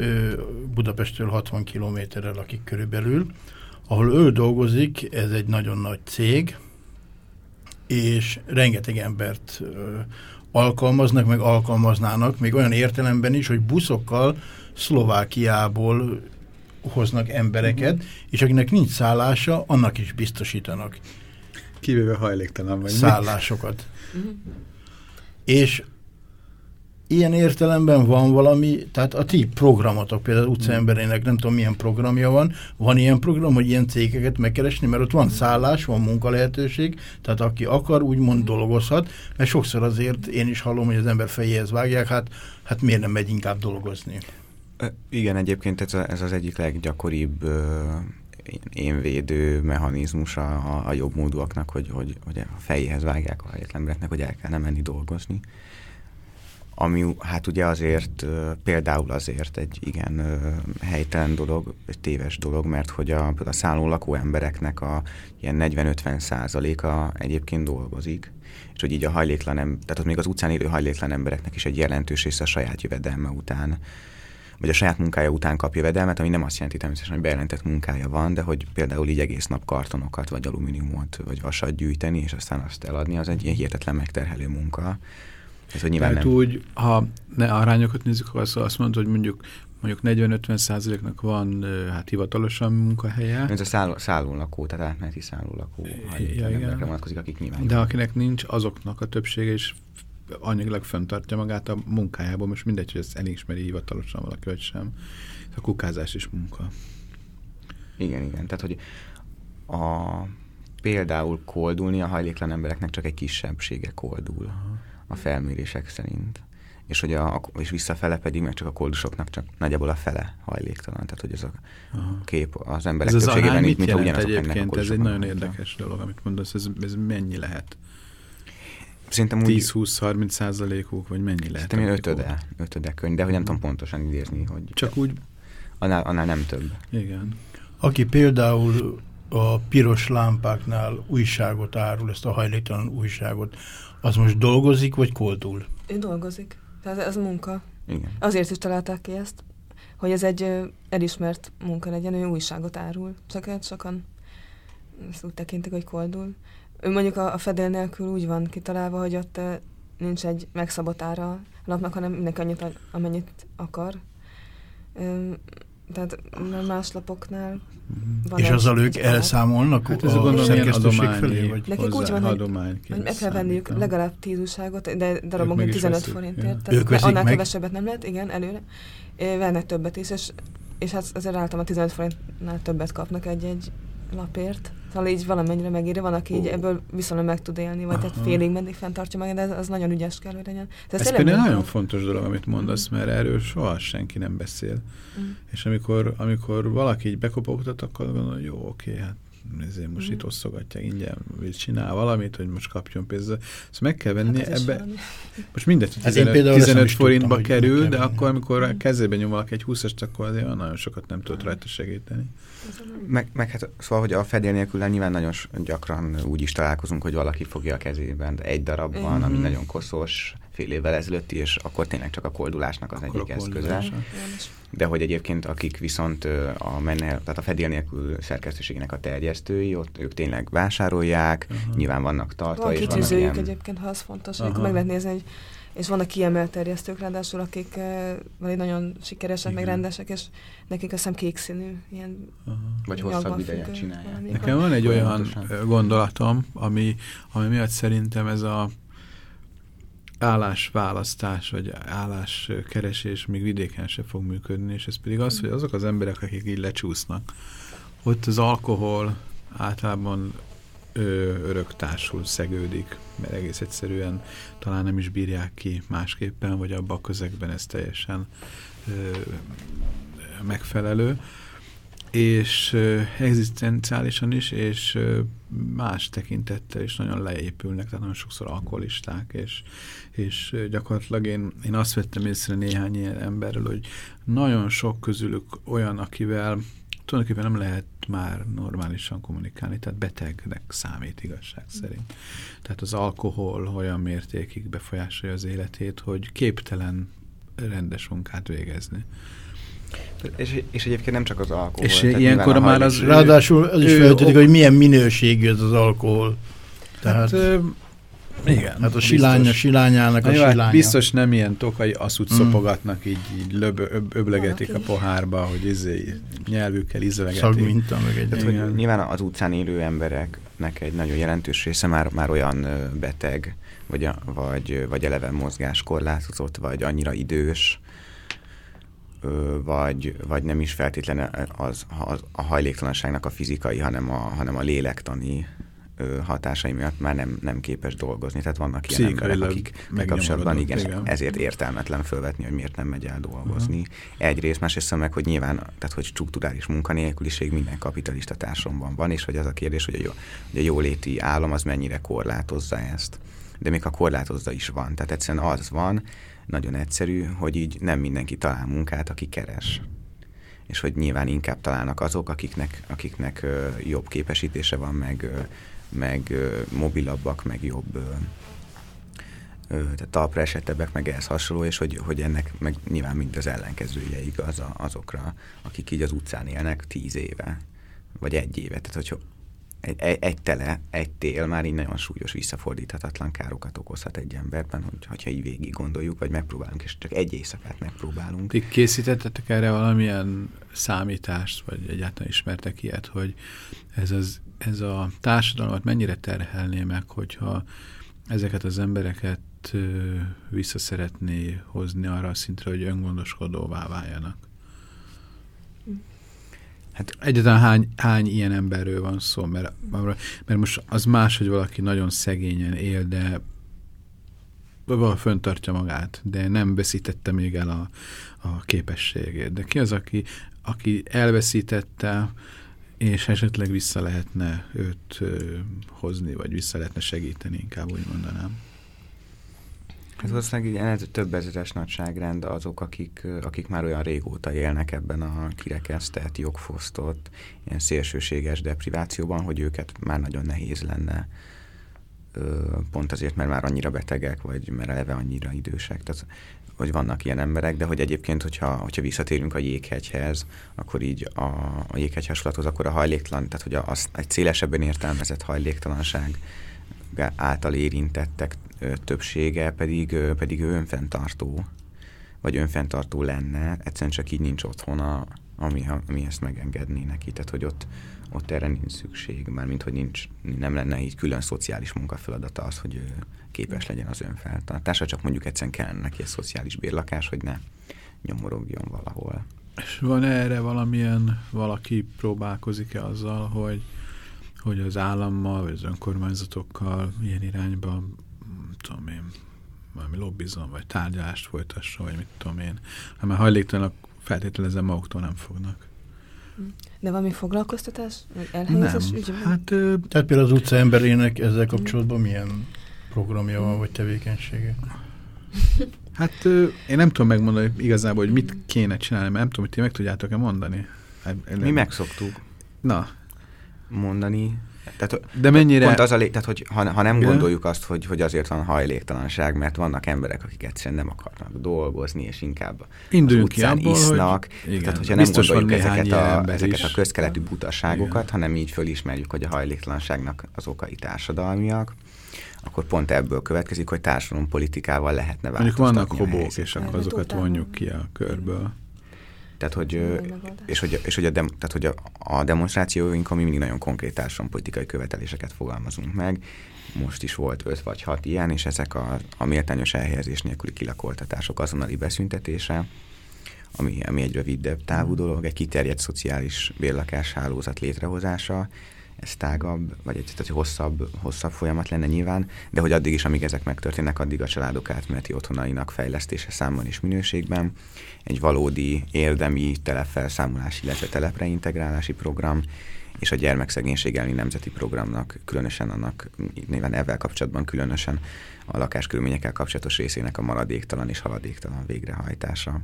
Budapestről 60 kilométerrel lakik körülbelül, ahol ő dolgozik, ez egy nagyon nagy cég, és rengeteg embert ö, alkalmaznak, meg alkalmaznának, még olyan értelemben is, hogy buszokkal Szlovákiából hoznak embereket, uh-huh. és akinek nincs szállása, annak is biztosítanak. Kivéve hajléktalan vagy. Szállásokat. Uh-huh. És ilyen értelemben van valami, tehát a ti programotok, például utcaemberének nem tudom milyen programja van, van ilyen program, hogy ilyen cégeket megkeresni, mert ott van szállás, van munkalehetőség, tehát aki akar, úgymond dolgozhat, mert sokszor azért én is hallom, hogy az ember fejéhez vágják, hát, hát miért nem megy inkább dolgozni? Igen, egyébként ez, a, ez az egyik leggyakoribb énvédő mechanizmus a, a jobb módúaknak, hogy, hogy, hogy a fejéhez vágják a helyetlen embereknek, hogy el kell nem menni dolgozni ami hát ugye azért például azért egy igen helytelen dolog, egy téves dolog, mert hogy a, a szálló lakó embereknek a ilyen 40-50 százaléka egyébként dolgozik, és hogy így a hajléklan, tehát az még az utcán élő hajléklan embereknek is egy jelentős része a saját jövedelme után vagy a saját munkája után kap jövedelmet, ami nem azt jelenti természetesen, hogy bejelentett munkája van, de hogy például így egész nap kartonokat, vagy alumíniumot, vagy vasat gyűjteni, és aztán azt eladni, az egy ilyen hihetetlen megterhelő munka. Ez, hogy nyilván Tehát nem... úgy, ha ne arányokat nézzük, akkor azt mondod, hogy mondjuk mondjuk 40-50 százaléknak van hát hivatalosan munkahelye. Ez a szálló, szálló lakó, tehát átmeneti szálló lakó. Ja, igen. vonatkozik, akik nyilván. De akinek nincs, azoknak a többsége is anyagilag föntartja magát a munkájában, most mindegy, hogy ezt elismeri hivatalosan valaki, vagy sem. A kukázás is munka. Igen, igen. Tehát, hogy a, például koldulni a hajléklan embereknek csak egy kisebbsége koldul Aha. A felmérések szerint. És, hogy a, és visszafele pedig meg csak a koldusoknak csak nagyjából a fele hajléktalan. Tehát, hogy ez a Aha. kép az emberek ez többségében az mint, mint ugyanazok egyébként? Ez egy nagyon érdekes dolog, amit mondasz. Ez, ez mennyi lehet? Szerintem 10-20-30 százalékuk, vagy mennyi lehet? Szerintem ötöde, ötöde könyv, de hogy nem tudom pontosan idézni, hogy... Csak úgy... Annál, annál nem több. Igen. Aki például a piros lámpáknál újságot árul, ezt a hajléktalan újságot, az most dolgozik, vagy koldul? Ő dolgozik. Tehát ez munka. Igen. Azért is találták ki ezt, hogy ez egy elismert munka legyen, ő újságot árul. Csak hát sokan ezt úgy tekintik, hogy koldul. Ő mondjuk a, a fedél nélkül úgy van kitalálva, hogy ott nincs egy megszabott ára a lapnak, hanem mindenki annyit, amennyit akar. Tehát más lapoknál mhm. van És azzal ők elszámolnak hát ez a, a szerkesztőség felé? Vagy Nekik úgy van, hogy, hogy meg kell venniük legalább tíz újságot, de darabonként 15 veszik. forintért. Ja. Tehát annál meg? kevesebbet nem lehet, igen, előre. Vennek többet is, és, és hát azért általában 15 forintnál többet kapnak egy-egy lapért. Szóval így valamennyire megírja, van, aki így ebből viszonylag meg tud élni, vagy Aha. tehát félig meddig fenntartja meg, de ez, az nagyon ügyes kell, hogy legyen. ez, ez például nagyon fontos dolog, amit mondasz, mm. mert erről soha senki nem beszél. Mm. És amikor, amikor valaki így bekopogtat, akkor gondolom, jó, oké, hát ezért most mm. itt osztogatják ingyen, vagy csinál valamit, hogy most kapjon pénzt. Szóval meg kell venni hát ebbe. Most mindegy, hogy 15, hát 15 forintba tudtam, kerül, de akkor, amikor a kezébe nyom valaki egy 20-est, akkor azért nagyon sokat nem tud rajta segíteni. Meg, meg hát szóval, hogy a fedél nélkül nyilván nagyon gyakran úgy is találkozunk, hogy valaki fogja a kezében egy darab van, mm -hmm. ami nagyon koszos, fél évvel ezelőtti, és akkor tényleg csak a koldulásnak az akkor egyik eszköze. De hogy egyébként akik viszont a menne, tehát a fedél nélkül szerkesztőségének a terjesztői, ott ők tényleg vásárolják, uh-huh. nyilván vannak tartva. Van kitűzőjük ilyen... egyébként, ha az fontos, uh-huh. meg lehet nézni, hogy és vannak kiemelt terjesztők ráadásul, akik uh, nagyon sikeresek, Igen. meg rendesek, és nekik azt hiszem kék színű, ilyen Aha. Vagy hosszabb ideje csinálják. Nekem van egy olyan gondolatom, ami, ami miatt szerintem ez a állásválasztás, vagy álláskeresés még vidéken se fog működni, és ez pedig az, hogy azok az emberek, akik így lecsúsznak, ott az alkohol általában öröktársul szegődik, mert egész egyszerűen talán nem is bírják ki másképpen, vagy abban a közegben ez teljesen ö, megfelelő, és ö, egzisztenciálisan is, és ö, más tekintettel is nagyon leépülnek, tehát nagyon sokszor alkoholisták, és, és gyakorlatilag én, én azt vettem észre néhány ilyen emberről, hogy nagyon sok közülük olyan, akivel tulajdonképpen nem lehet már normálisan kommunikálni, tehát betegnek számít igazság szerint. Tehát az alkohol olyan mértékig befolyásolja az életét, hogy képtelen rendes munkát végezni. És, és egyébként nem csak az alkohol. És ilyenkor már az... Ráadásul az is feltűnik, hogy milyen minőségű ez az alkohol. Tehát... Hát, igen. Hát a silánya, silányának a silánya. Hát biztos nem ilyen tokai aszut mm. szopogatnak, így, így löb, öb, öblegetik a pohárba, hogy izé, nyelvükkel ízlegetik. Szagminta meg egy. Tehát, hogy nyilván az utcán élő embereknek egy nagyon jelentős része már, már olyan beteg, vagy, a, vagy, vagy eleve mozgáskorlátozott, vagy annyira idős, vagy, vagy nem is feltétlenül az, az, a hajléktalanságnak a fizikai, hanem a, hanem a lélektani hatásai miatt már nem, nem képes dolgozni. Tehát vannak ilyen emberek, akik kapcsolatban igen, igen, ezért értelmetlen fölvetni, hogy miért nem megy el dolgozni. Uh-huh. Egyrészt, másrészt meg, hogy nyilván, tehát hogy strukturális munkanélküliség minden kapitalista társadalomban van, és hogy az a kérdés, hogy a, jó, hogy a jóléti állam az mennyire korlátozza ezt. de még a korlátozza is van. Tehát egyszerűen az van, nagyon egyszerű, hogy így nem mindenki talál munkát, aki keres. És hogy nyilván inkább találnak azok, akiknek, akiknek jobb képesítése van, meg, meg mobilabbak, meg jobb tehát talpra esettebbek, meg ehhez hasonló, és hogy, hogy ennek meg nyilván mind az ellenkezője igaz azokra, akik így az utcán élnek tíz éve, vagy egy éve. Tehát, hogy egy, egy, egy tele, egy tél már így nagyon súlyos, visszafordíthatatlan károkat okozhat egy emberben, hogy, ha így végig gondoljuk, vagy megpróbálunk, és csak egy éjszakát megpróbálunk. Ti készítettetek erre valamilyen számítást, vagy egyáltalán ismertek ilyet, hogy ez, az, ez a társadalmat mennyire terhelné meg, hogyha ezeket az embereket vissza szeretné hozni arra a szintre, hogy öngondoskodóvá váljanak? Hát egyáltalán hány, hány ilyen emberről van szó, mert, mert most az más, hogy valaki nagyon szegényen él, de valahogy föntartja magát, de nem veszítette még el a, a képességét. De ki az, aki, aki elveszítette, és esetleg vissza lehetne őt hozni, vagy vissza lehetne segíteni, inkább úgy mondanám. Hát valószínűleg így több ezeres nagyságrend azok, akik, akik már olyan régóta élnek ebben a kirekesztett, jogfosztott, ilyen szélsőséges deprivációban, hogy őket már nagyon nehéz lenne pont azért, mert már annyira betegek, vagy mert eleve annyira idősek. Tehát, hogy vannak ilyen emberek, de hogy egyébként, hogyha, hogyha visszatérünk a jéghegyhez, akkor így a, a jéghegy akkor a hajléktalan, tehát hogy a, az, egy szélesebben értelmezett hajléktalanság által érintettek többsége pedig, pedig önfenntartó, vagy önfenntartó lenne, egyszerűen csak így nincs otthona, ami, ami ezt megengedné neki, tehát hogy ott, ott erre nincs szükség, mármint hogy nincs, nem lenne így külön szociális munkafeladata az, hogy ő képes legyen az önfeltartásra, csak mondjuk egyszerűen kellene neki egy szociális bérlakás, hogy ne nyomorogjon valahol. És van -e erre valamilyen, valaki próbálkozik-e azzal, hogy, hogy az állammal, vagy az önkormányzatokkal ilyen irányba tudom én, valami lobbizom, vagy tárgyalást folytasson, vagy mit tudom én. Ha már hajléktalanok feltételezem maguktól nem fognak. De valami foglalkoztatás? Vagy elhelyezés nem. Hát, ö... Tehát például az utca emberének ezzel kapcsolatban milyen programja van, vagy tevékenysége? Hát ö, én nem tudom megmondani igazából, hogy mit kéne csinálni, mert nem tudom, hogy ti meg tudjátok-e mondani. Hát, Mi megszoktuk. Na. Mondani, tehát, De mennyire... Pont az a lé... tehát, hogy ha, ha nem gondoljuk azt, hogy, hogy azért van hajléktalanság, mert vannak emberek, akik egyszerűen nem akarnak dolgozni, és inkább Induljunk az utcán ki abból, isznak. Hogy... Igen. Tehát, hogyha nem Biztos gondoljuk ezeket a, ezeket a közkeletű butaságokat, igen. hanem így fölismerjük, hogy a hajléktalanságnak az okai társadalmiak, akkor pont ebből következik, hogy politikával lehetne változtatni Mondjuk vannak hobók, és akkor azokat vonjuk ki a körből. Tehát, hogy, és hogy, és hogy, a, dem, tehát, hogy a, a demonstrációinkon mi mindig nagyon konkrét politikai követeléseket fogalmazunk meg. Most is volt öt vagy hat ilyen, és ezek a, a méltányos elhelyezés nélküli kilakoltatások azonnali beszüntetése, ami, ami egy rövidebb távú dolog, egy kiterjedt szociális bérlakás hálózat létrehozása, ez tágabb, vagy egy tehát hosszabb, hosszabb folyamat lenne nyilván, de hogy addig is, amíg ezek megtörténnek, addig a családok átmeneti otthonainak fejlesztése számban és minőségben, egy valódi érdemi telepfelszámolási, illetve telepre program, és a gyermekszegénység elleni nemzeti programnak, különösen annak néven ezzel kapcsolatban különösen a lakáskörülményekkel kapcsolatos részének a maradéktalan és haladéktalan végrehajtása.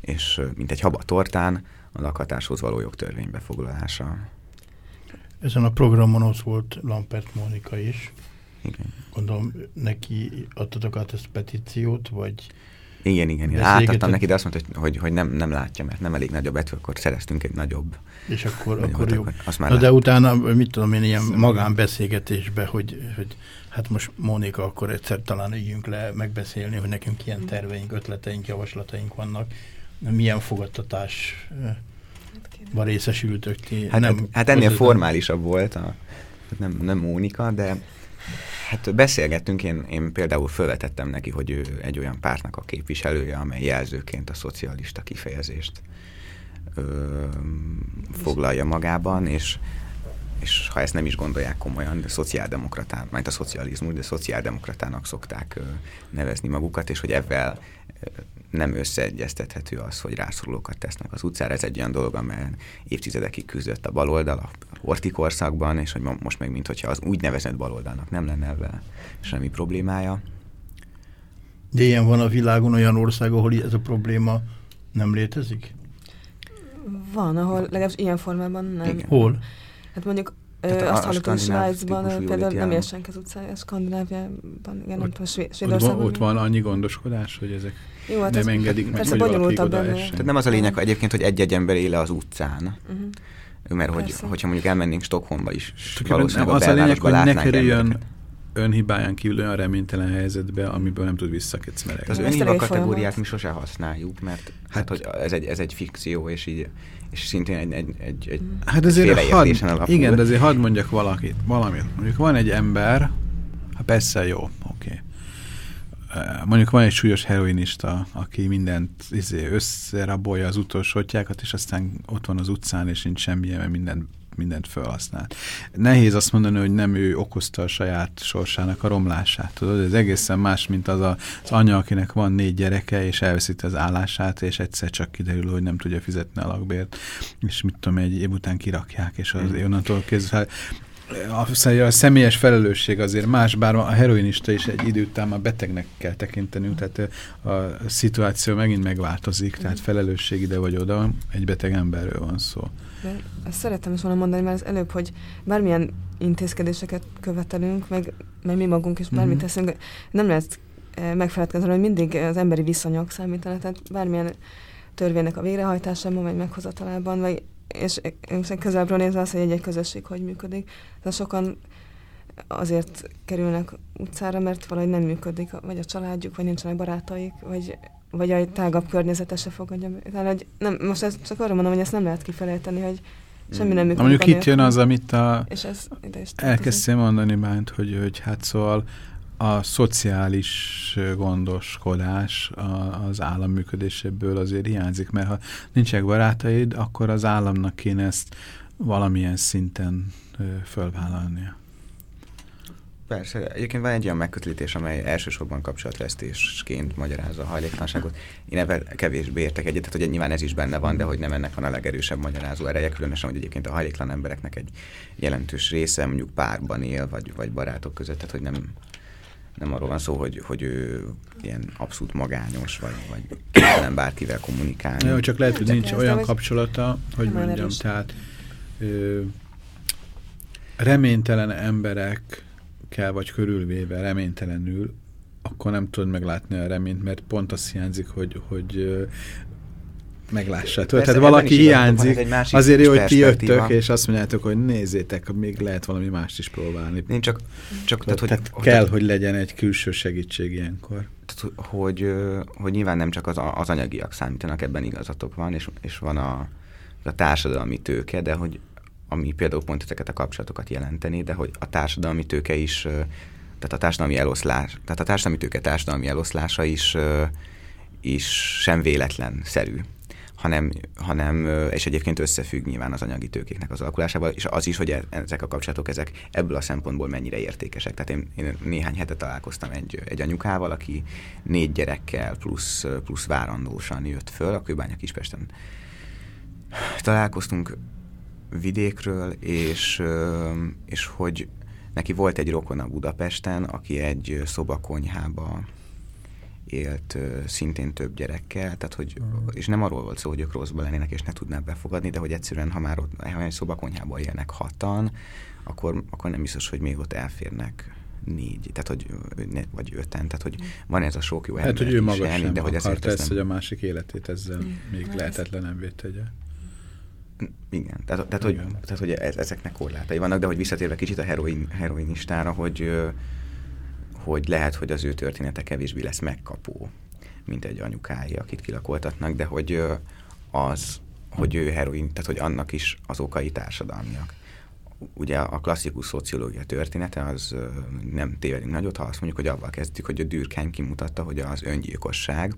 És mint egy haba tortán a lakhatáshoz való jogtörvénybe foglalása. Ezen a programon ott volt Lampert Mónika is. Igen. Gondolom, neki adtatok át ezt petíciót, vagy... Igen, igen, igen. Átadtam neki, de azt mondta, hogy, hogy, hogy nem, nem látja, mert nem elég nagy a betű, akkor szereztünk egy nagyobb. És akkor, akkor jó. Azt már Na, de utána, mit tudom én, ilyen magánbeszélgetésbe, hogy, hogy hát most Mónika, akkor egyszer talán üljünk le megbeszélni, hogy nekünk ilyen terveink, ötleteink, javaslataink vannak. Milyen fogadtatás van részesültök ti? Hát, nem, hát ennél formálisabb volt, a, nem, nem Mónika, de hát beszélgettünk, én, én például felvetettem neki, hogy ő egy olyan pártnak a képviselője, amely jelzőként a szocialista kifejezést ö, foglalja magában, és és ha ezt nem is gondolják komolyan, de szociáldemokratán, majd a szocializmus, de szociáldemokratának szokták nevezni magukat, és hogy ebben nem összeegyeztethető az, hogy rászorulókat tesznek az utcára. Ez egy olyan dolog, amelyen évtizedekig küzdött a baloldal a horti korszakban, és hogy most meg, mint hogyha az úgynevezett baloldalnak nem lenne ebben semmi problémája. De ilyen van a világon olyan ország, ahol ez a probléma nem létezik? Van, ahol legalábbis ilyen formában nem. Igen. Hol? Hát mondjuk tehát azt hallottam, hogy Svájcban például nem ér senki az utcája, Skandináviában, igen, nem tudom, Svédországban. Ott, ott van annyi gondoskodás, hogy ezek Jó, hát nem engedik meg, hogy valaki oda Tehát nem az a lényeg hogy egyébként, hogy egy-egy ember éle az utcán. Uh-huh. Mert hogy, hogyha mondjuk elmennénk Stockholmba is, valószínűleg nem, az a lényeg, hogy ne kerüljön önhibáján kívül olyan reménytelen helyzetbe, amiből nem tud visszakecmeregni. Az önhiba kategóriát mi sose használjuk, mert hát, hogy ez egy, ez egy fikció, és így és szintén egy, egy, egy, egy hát azért had, Igen, de azért hadd mondjak valakit, valamit. Mondjuk van egy ember, hát persze jó, oké. Okay. Mondjuk van egy súlyos heroinista, aki mindent izé, összerabolja az utolsótjákat, és aztán ott van az utcán, és nincs semmilyen, mert mindent mindent felhasznál. Nehéz azt mondani, hogy nem ő okozta a saját sorsának a romlását. Tudod, ez egészen más, mint az a, az anya, akinek van négy gyereke, és elveszíti az állását, és egyszer csak kiderül, hogy nem tudja fizetni a lakbért, és mit tudom, egy év után kirakják, és az mm. onnantól kezdve a, a személyes felelősség azért más, bár a heroinista is egy idő után már betegnek kell tekintenünk, tehát a szituáció megint megváltozik, tehát mm. felelősség ide vagy oda, egy beteg emberről van szó. De ezt szerettem is volna mondani, mert az előbb, hogy bármilyen intézkedéseket követelünk, meg, meg mi magunk is bármit mm-hmm. teszünk, nem lehet eh, megfeledkezni, hogy mindig az emberi viszonyok számítanak, tehát bármilyen törvénynek a végrehajtásában, vagy meghozatalában, vagy, és, és közelebbről nézve az, hogy egy-egy közösség hogy működik. Tehát sokan azért kerülnek utcára, mert valahogy nem működik, vagy a családjuk, vagy nincsenek barátaik, vagy vagy a tágabb környezete se fogadja. Tehát, hogy nem, most ezt csak arra mondom, hogy ezt nem lehet kifelejteni, hogy semmi nem működik. Mondjuk itt jön az, amit a, és ez, elkezdtem mondani bánt, hogy, hogy hát szóval a szociális gondoskodás az állam működéséből azért hiányzik, mert ha nincsenek barátaid, akkor az államnak kéne ezt valamilyen szinten fölvállalnia. Persze, egyébként van egy olyan megkötlítés, amely elsősorban kapcsolatvesztésként magyarázza a hajléktalanságot. Én ebben kevésbé értek egyet, tehát hogy nyilván ez is benne van, de hogy nem ennek van a legerősebb magyarázó ereje, különösen, hogy egyébként a hajléktalan embereknek egy jelentős része mondjuk párban él, vagy, vagy barátok között, tehát hogy nem, nem arról van szó, hogy, hogy ő ilyen abszolút magányos, vagy, vagy nem bárkivel kommunikálni. Jó, csak lehet, hogy nincs olyan kapcsolata, hogy mondjam, tehát ö, reménytelen emberek kell vagy körülvéve reménytelenül, akkor nem tudod meglátni a reményt, mert pont azt hiányzik, hogy, hogy meglássa. Tudod, tehát valaki hiányzik, van, azért jó, hogy ti jöttök, és azt mondjátok, hogy nézzétek, még lehet valami mást is próbálni. Én csak, csak tehát, tehát, hogy, kell, hogy legyen egy külső segítség ilyenkor. Tehát, hogy, hogy nyilván nem csak az, az anyagiak számítanak, ebben igazatok van, és, és van a, a társadalmi tőke, de hogy ami például pont ezeket a kapcsolatokat jelenteni, de hogy a társadalmi tőke is, tehát a társadalmi eloszlás, tehát a társadalmi tőke társadalmi eloszlása is, is sem véletlen szerű hanem, hanem, és egyébként összefügg nyilván az anyagi tőkéknek az alakulásával, és az is, hogy e, ezek a kapcsolatok ezek ebből a szempontból mennyire értékesek. Tehát én, én néhány hete találkoztam egy, egy anyukával, aki négy gyerekkel plusz, plusz várandósan jött föl, a Kőbánya Kispesten találkoztunk, vidékről, és, és hogy neki volt egy rokona Budapesten, aki egy szobakonyhába élt szintén több gyerekkel, tehát hogy, uh-huh. és nem arról volt szó, hogy ők rosszban lennének, és ne tudnák befogadni, de hogy egyszerűen, ha már ott, ha egy szobakonyhában élnek hatan, akkor, akkor nem biztos, hogy még ott elférnek négy, tehát hogy, vagy öten, tehát hogy van ez a sok jó ember. Hát, hogy ő maga sem de hogy akart ezt, nem... hogy a másik életét ezzel mm. még lehetetlenebbé tegye. Igen, tehát, tehát, Igen. Hogy, tehát hogy ezeknek korlátai vannak, de hogy visszatérve kicsit a heroin, heroinistára, hogy, hogy lehet, hogy az ő története kevésbé lesz megkapó, mint egy anyukái, akit kilakoltatnak, de hogy az, hogy ő heroin, tehát hogy annak is az okai társadalmiak. ugye a klasszikus szociológia története az nem tévedünk nagyot, ha azt mondjuk, hogy avval kezdjük, hogy a Dürkheim kimutatta, hogy az öngyilkosság,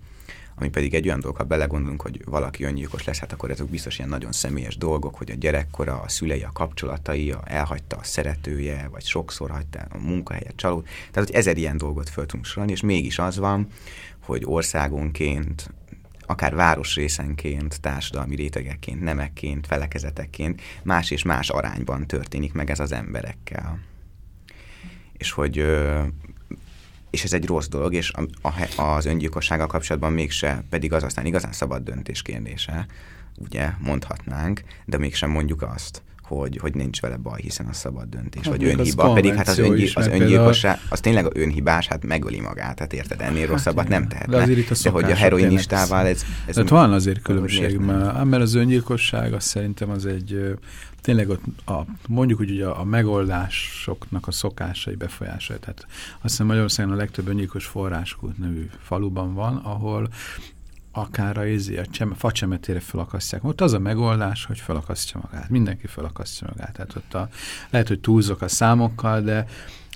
ami pedig egy olyan dolog, ha belegondolunk, hogy valaki öngyilkos lesz, hát akkor ezek biztos ilyen nagyon személyes dolgok, hogy a gyerekkora, a szülei, a kapcsolatai, a elhagyta a szeretője, vagy sokszor hagyta a munkahelyet, csalód. Tehát, hogy ezer ilyen dolgot föl tudunk sorolni, és mégis az van, hogy országonként, akár városrészenként, társadalmi rétegekként, nemekként, felekezetekként más és más arányban történik meg ez az emberekkel. És hogy és ez egy rossz dolog, és a, a, az öngyilkossággal kapcsolatban mégse, pedig az aztán igazán szabad döntés kérdése, ugye mondhatnánk, de mégsem mondjuk azt, hogy, hogy nincs vele baj, hiszen a szabad döntés, hát vagy önhiba. Pedig hát az, öngy, az öngyilkosság, az tényleg önhibás, hát megöli magát, hát érted, ennél hát rosszabbat nem tehetne. De, azért itt a de hogy a heroinistával ez... ez Tehát van azért különbség, mert, mert az öngyilkosság az szerintem az egy tényleg ott a, mondjuk úgy, hogy a, a megoldásoknak a szokásai befolyásai. Tehát azt hiszem Magyarországon a legtöbb öngyilkos forráskút nevű faluban van, ahol akár a, izé, a csem, facsemetére felakasztják. Ott az a megoldás, hogy felakasztja magát. Mindenki felakasztja magát. Tehát ott a, lehet, hogy túlzok a számokkal, de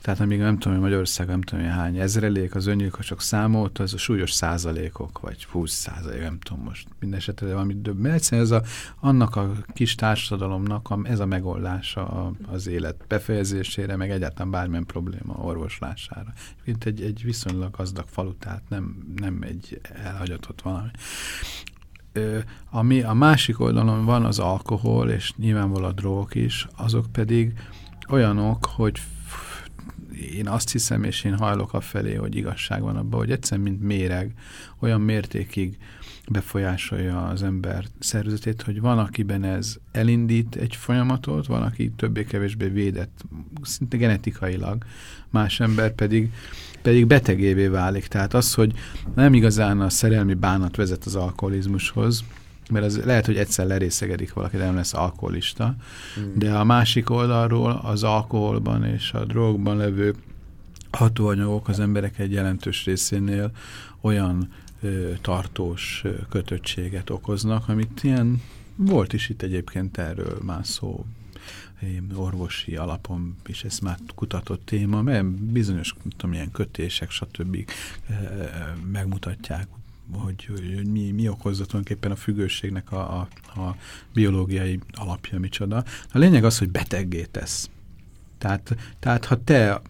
tehát amíg nem tudom, hogy Magyarországon nem tudom, hogy hány ezrelék az öngyilkosok számolt, az a súlyos százalékok, vagy 20 százalék, nem tudom most minden esetre valami több. Mert egyszerűen ez a, annak a kis társadalomnak a, ez a megoldása az élet befejezésére, meg egyáltalán bármilyen probléma orvoslására. Itt egy, egy viszonylag gazdag falu, tehát nem, nem egy elhagyatott valami. Ami a másik oldalon van az alkohol, és nyilvánvalóan a drogok is, azok pedig olyanok, hogy én azt hiszem, és én hajlok a felé, hogy igazság van abban, hogy egyszerűen, mint méreg, olyan mértékig befolyásolja az ember szervezetét, hogy van, akiben ez elindít egy folyamatot, van, aki többé-kevésbé védett, szinte genetikailag, más ember pedig pedig betegévé válik. Tehát az, hogy nem igazán a szerelmi bánat vezet az alkoholizmushoz, mert az lehet, hogy egyszer lerészegedik valaki, de nem lesz alkoholista, mm. de a másik oldalról az alkoholban és a drogban levő hatóanyagok az emberek egy jelentős részénél olyan ö, tartós kötöttséget okoznak, amit ilyen volt is itt egyébként erről már szó orvosi alapon is ez már kutatott téma, mert bizonyos tudom, ilyen kötések, stb. megmutatják hogy, hogy mi, mi okozza tulajdonképpen a függőségnek a, a, a biológiai alapja micsoda. A lényeg az, hogy beteggé tesz. Tehát, tehát ha te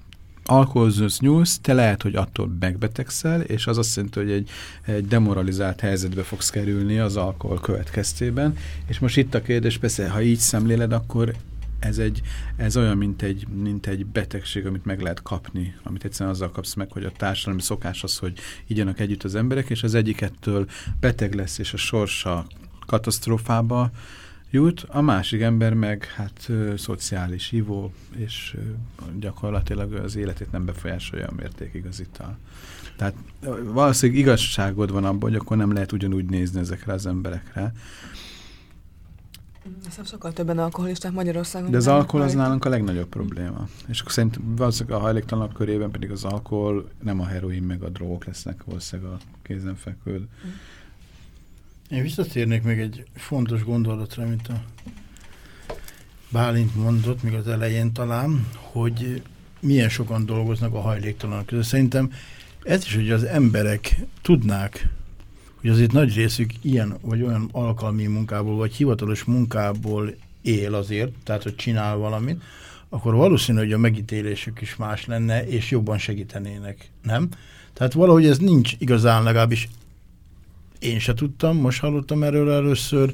alkoholzősz nyúlsz, te lehet, hogy attól megbetegszel, és az azt jelenti, hogy egy, egy demoralizált helyzetbe fogsz kerülni az alkohol következtében. És most itt a kérdés, persze, ha így szemléled, akkor ez, egy, ez olyan, mint egy, mint egy betegség, amit meg lehet kapni, amit egyszerűen azzal kapsz meg, hogy a társadalmi szokás az, hogy igyanak együtt az emberek, és az egyikettől beteg lesz, és a sorsa katasztrófába jut, a másik ember meg hát szociális hívó, és ö, gyakorlatilag az életét nem befolyásolja a mértékig az ital. Tehát valószínűleg igazságod van abban, hogy akkor nem lehet ugyanúgy nézni ezekre az emberekre, Hiszem sokkal többen alkoholisták Magyarországon. De az alkohol az nálunk a legnagyobb probléma. És akkor szerintem valószínűleg a hajléktalanok körében pedig az alkohol, nem a heroin meg a drogok lesznek valószínűleg a kézenfekvő. Mm. Én visszatérnék még egy fontos gondolatra, mint a Bálint mondott, még az elején talán, hogy milyen sokan dolgoznak a hajléktalanok között. Szerintem ez is, hogy az emberek tudnák hogy azért nagy részük ilyen vagy olyan alkalmi munkából, vagy hivatalos munkából él azért, tehát hogy csinál valamit, akkor valószínű, hogy a megítélésük is más lenne, és jobban segítenének, nem? Tehát valahogy ez nincs igazán, legalábbis én se tudtam, most hallottam erről először,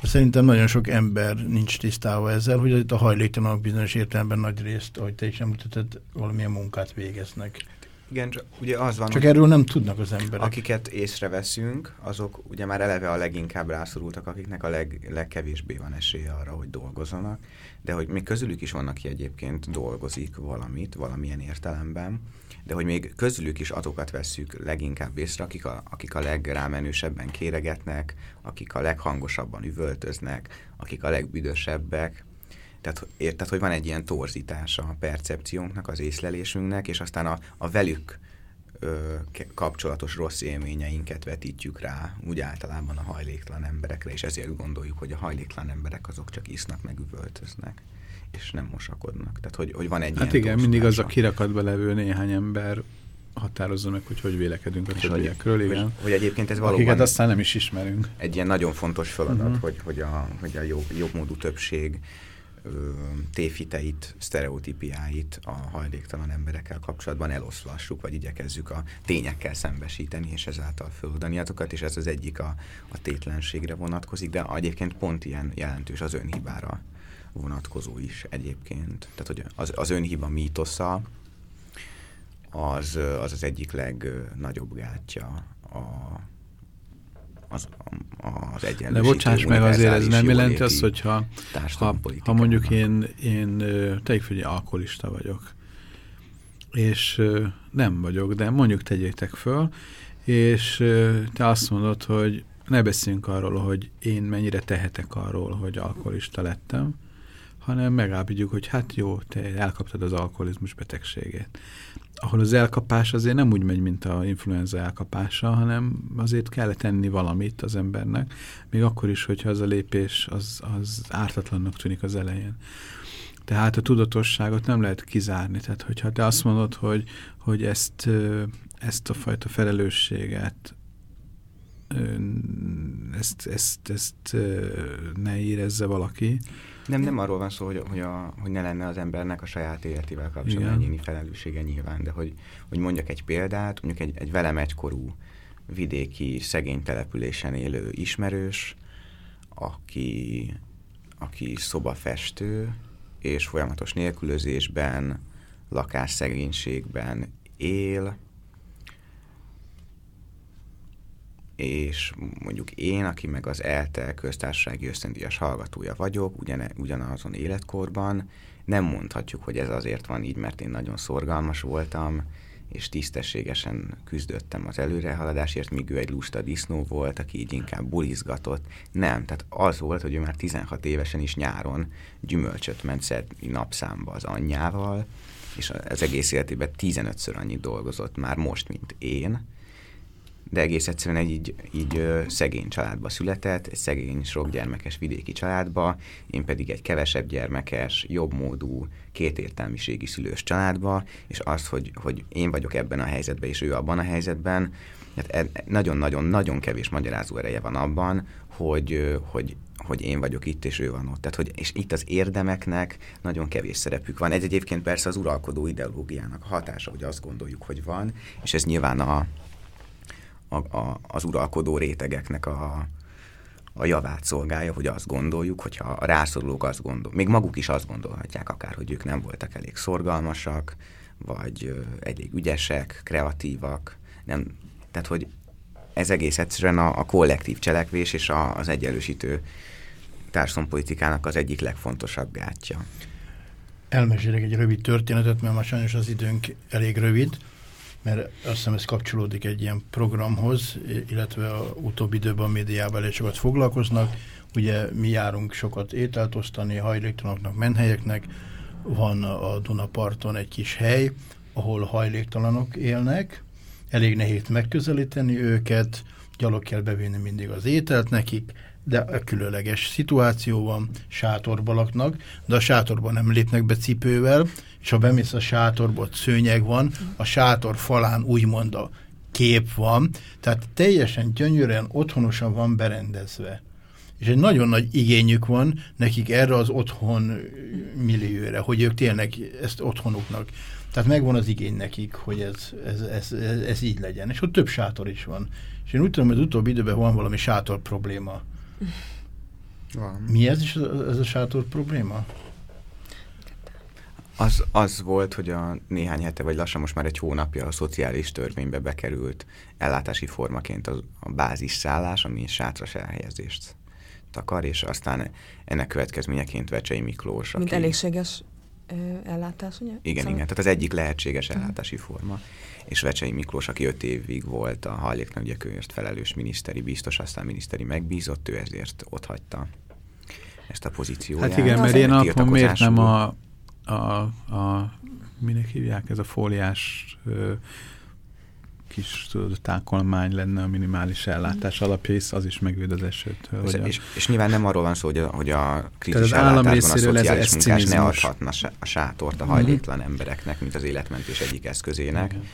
de szerintem nagyon sok ember nincs tisztában ezzel, hogy itt a hajléktalanok bizonyos értelemben nagy részt, ahogy te is említetted, valamilyen munkát végeznek. Igen, csak ugye az van, Csak erről nem tudnak az emberek. Akiket észreveszünk, azok ugye már eleve a leginkább rászorultak, akiknek a leg, legkevésbé van esélye arra, hogy dolgozzanak, de hogy még közülük is vannak, aki egyébként dolgozik valamit, valamilyen értelemben, de hogy még közülük is azokat vesszük leginkább észre, akik a, akik a legrámenősebben kéregetnek, akik a leghangosabban üvöltöznek, akik a legbüdösebbek, tehát érted, hogy van egy ilyen torzítása a percepciónknak, az észlelésünknek, és aztán a, a velük ö, kapcsolatos rossz élményeinket vetítjük rá, úgy általában a hajléktalan emberekre, és ezért gondoljuk, hogy a hajléktalan emberek azok csak isznak, meg üvöltöznek. és nem mosakodnak. Tehát, hogy, hogy van egy Hát igen, mindig az a kirakatba levő néhány ember határozza meg, hogy hogy vélekedünk a többiekről, igen. Hogy, hogy egyébként ez valóban... Akiket aztán nem is ismerünk. Egy ilyen nagyon fontos feladat, uh mhm. -huh. hogy, hogy a, hogy a jobb, jobbmódú többség tévhiteit, sztereotípiáit a hajléktalan emberekkel kapcsolatban eloszlassuk, vagy igyekezzük a tényekkel szembesíteni, és ezáltal föloldani azokat, és ez az egyik a, a tétlenségre vonatkozik, de egyébként pont ilyen jelentős az önhibára vonatkozó is egyébként. Tehát, hogy az, az önhiba mítosza az, az az egyik legnagyobb gátja a, az, az egyenlősítő De bocsáss meg, azért ez nem jelenti azt, hogyha ha, ha mondjuk én, én tegyük figyelj, alkoholista vagyok, és nem vagyok, de mondjuk tegyétek föl, és te azt mondod, hogy ne beszéljünk arról, hogy én mennyire tehetek arról, hogy alkoholista lettem, hanem megállapítjuk, hogy hát jó, te elkaptad az alkoholizmus betegségét. Ahol az elkapás azért nem úgy megy, mint a influenza elkapása, hanem azért kell tenni valamit az embernek, még akkor is, hogyha az a lépés az, az ártatlannak tűnik az elején. Tehát a tudatosságot nem lehet kizárni. Tehát, hogyha te azt mondod, hogy, hogy ezt, ezt a fajta felelősséget ezt, ezt, ezt ne érezze valaki, nem, nem arról van szó, hogy, hogy, a, hogy ne lenne az embernek a saját életével kapcsolatban egyéni felelőssége nyilván, de hogy, hogy mondjak egy példát, mondjuk egy, egy velem egykorú vidéki szegény településen élő ismerős, aki, aki szobafestő, és folyamatos nélkülözésben, lakásszegénységben él, és mondjuk én, aki meg az ELTE köztársasági ösztöndíjas hallgatója vagyok, ugyan, ugyanazon életkorban, nem mondhatjuk, hogy ez azért van így, mert én nagyon szorgalmas voltam, és tisztességesen küzdöttem az előrehaladásért, míg ő egy lusta disznó volt, aki így inkább bulizgatott. Nem, tehát az volt, hogy ő már 16 évesen is nyáron gyümölcsöt ment szedni napszámba az anyjával, és az egész életében 15-ször annyit dolgozott már most, mint én, de egész egyszerűen egy így, így szegény családba született, egy szegény, sok gyermekes vidéki családba, én pedig egy kevesebb gyermekes, jobbmódú, kétértelmiségi szülős családba, és azt, hogy, hogy én vagyok ebben a helyzetben, és ő abban a helyzetben, hát nagyon-nagyon-nagyon kevés magyarázó ereje van abban, hogy, hogy, hogy én vagyok itt, és ő van ott. Tehát, hogy, és itt az érdemeknek nagyon kevés szerepük van. Ez egyébként persze az uralkodó ideológiának hatása, hogy azt gondoljuk, hogy van, és ez nyilván a, a, a, az uralkodó rétegeknek a, a javát szolgálja, hogy azt gondoljuk, hogyha a rászorulók azt gondol, még maguk is azt gondolhatják akár, hogy ők nem voltak elég szorgalmasak, vagy elég ügyesek, kreatívak, nem, tehát hogy ez egész egyszerűen a, a kollektív cselekvés és a, az egyenlősítő társadalompolitikának az egyik legfontosabb gátja. Elmesélek egy rövid történetet, mert már sajnos az időnk elég rövid mert azt hiszem ez kapcsolódik egy ilyen programhoz, illetve a utóbbi időben a médiában elég sokat foglalkoznak. Ugye mi járunk sokat ételt osztani hajléktalanoknak, menhelyeknek. Van a Dunaparton egy kis hely, ahol hajléktalanok élnek. Elég nehéz megközelíteni őket, gyalog kell bevinni mindig az ételt nekik, de különleges szituáció van, sátorba laknak, de a sátorban nem lépnek be cipővel, és ha bemész a sátorba, ott szőnyeg van, a sátor falán úgymond a kép van, tehát teljesen gyönyörűen, otthonosan van berendezve. És egy nagyon nagy igényük van nekik erre az otthon millióra, hogy ők tényleg ezt otthonuknak. Tehát megvan az igény nekik, hogy ez, ez, ez, ez, ez így legyen. És ott több sátor is van. És én úgy tudom, hogy az utóbbi időben van valami sátor probléma. Van. Mi ez is ez a sátor probléma? Az, az volt, hogy a néhány hete, vagy lassan most már egy hónapja a szociális törvénybe bekerült ellátási formaként a, a bázisszállás, ami sátras elhelyezést takar, és aztán ennek következményeként Vecsei Miklós. Mint aki... elégséges ö, ellátás, ugye? Igen, szóval... igen, tehát az egyik lehetséges ellátási forma. És Vecsei Miklós, aki öt évig volt a hajléktalan ügyekőért felelős miniszteri biztos, aztán miniszteri megbízott, ő ezért ott hagyta ezt a pozícióját. Hát igen, mert én akkor miért nem a a, a minek hívják, ez a fóliás ö, kis tudod, tákolmány lenne a minimális ellátás alapja, hisz az is megvéd az esőtől. És, Hogy a, és, és nyilván nem arról van szó, hogy a, hogy a krízis ellátásban a részéről ez- szociális ez munkás ne cinizmus. adhatna se- a sátort a hajléktalan embereknek, mint az életmentés egyik eszközének. Igen.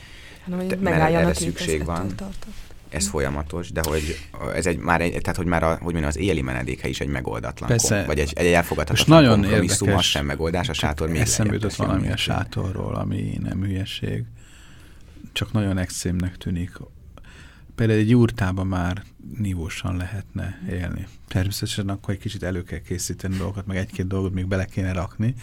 Hanem hogy Te- mert megálljanak erre szükség van. tartott. Ez folyamatos, de hogy ez egy, már egy, tehát hogy már a, hogy mondjam, az éli menedéke is egy megoldatlan, Persze. kom, vagy egy, egy elfogadhatatlan Most nagyon kompromisszum, az sem megoldás, a sátor még Eszembe jutott valami a sátorról, ami nem hülyeség. Csak nagyon extrémnek tűnik. Például egy jurtában már nívósan lehetne élni. Természetesen akkor egy kicsit elő kell készíteni dolgokat, meg egy-két dolgot még bele kéne rakni.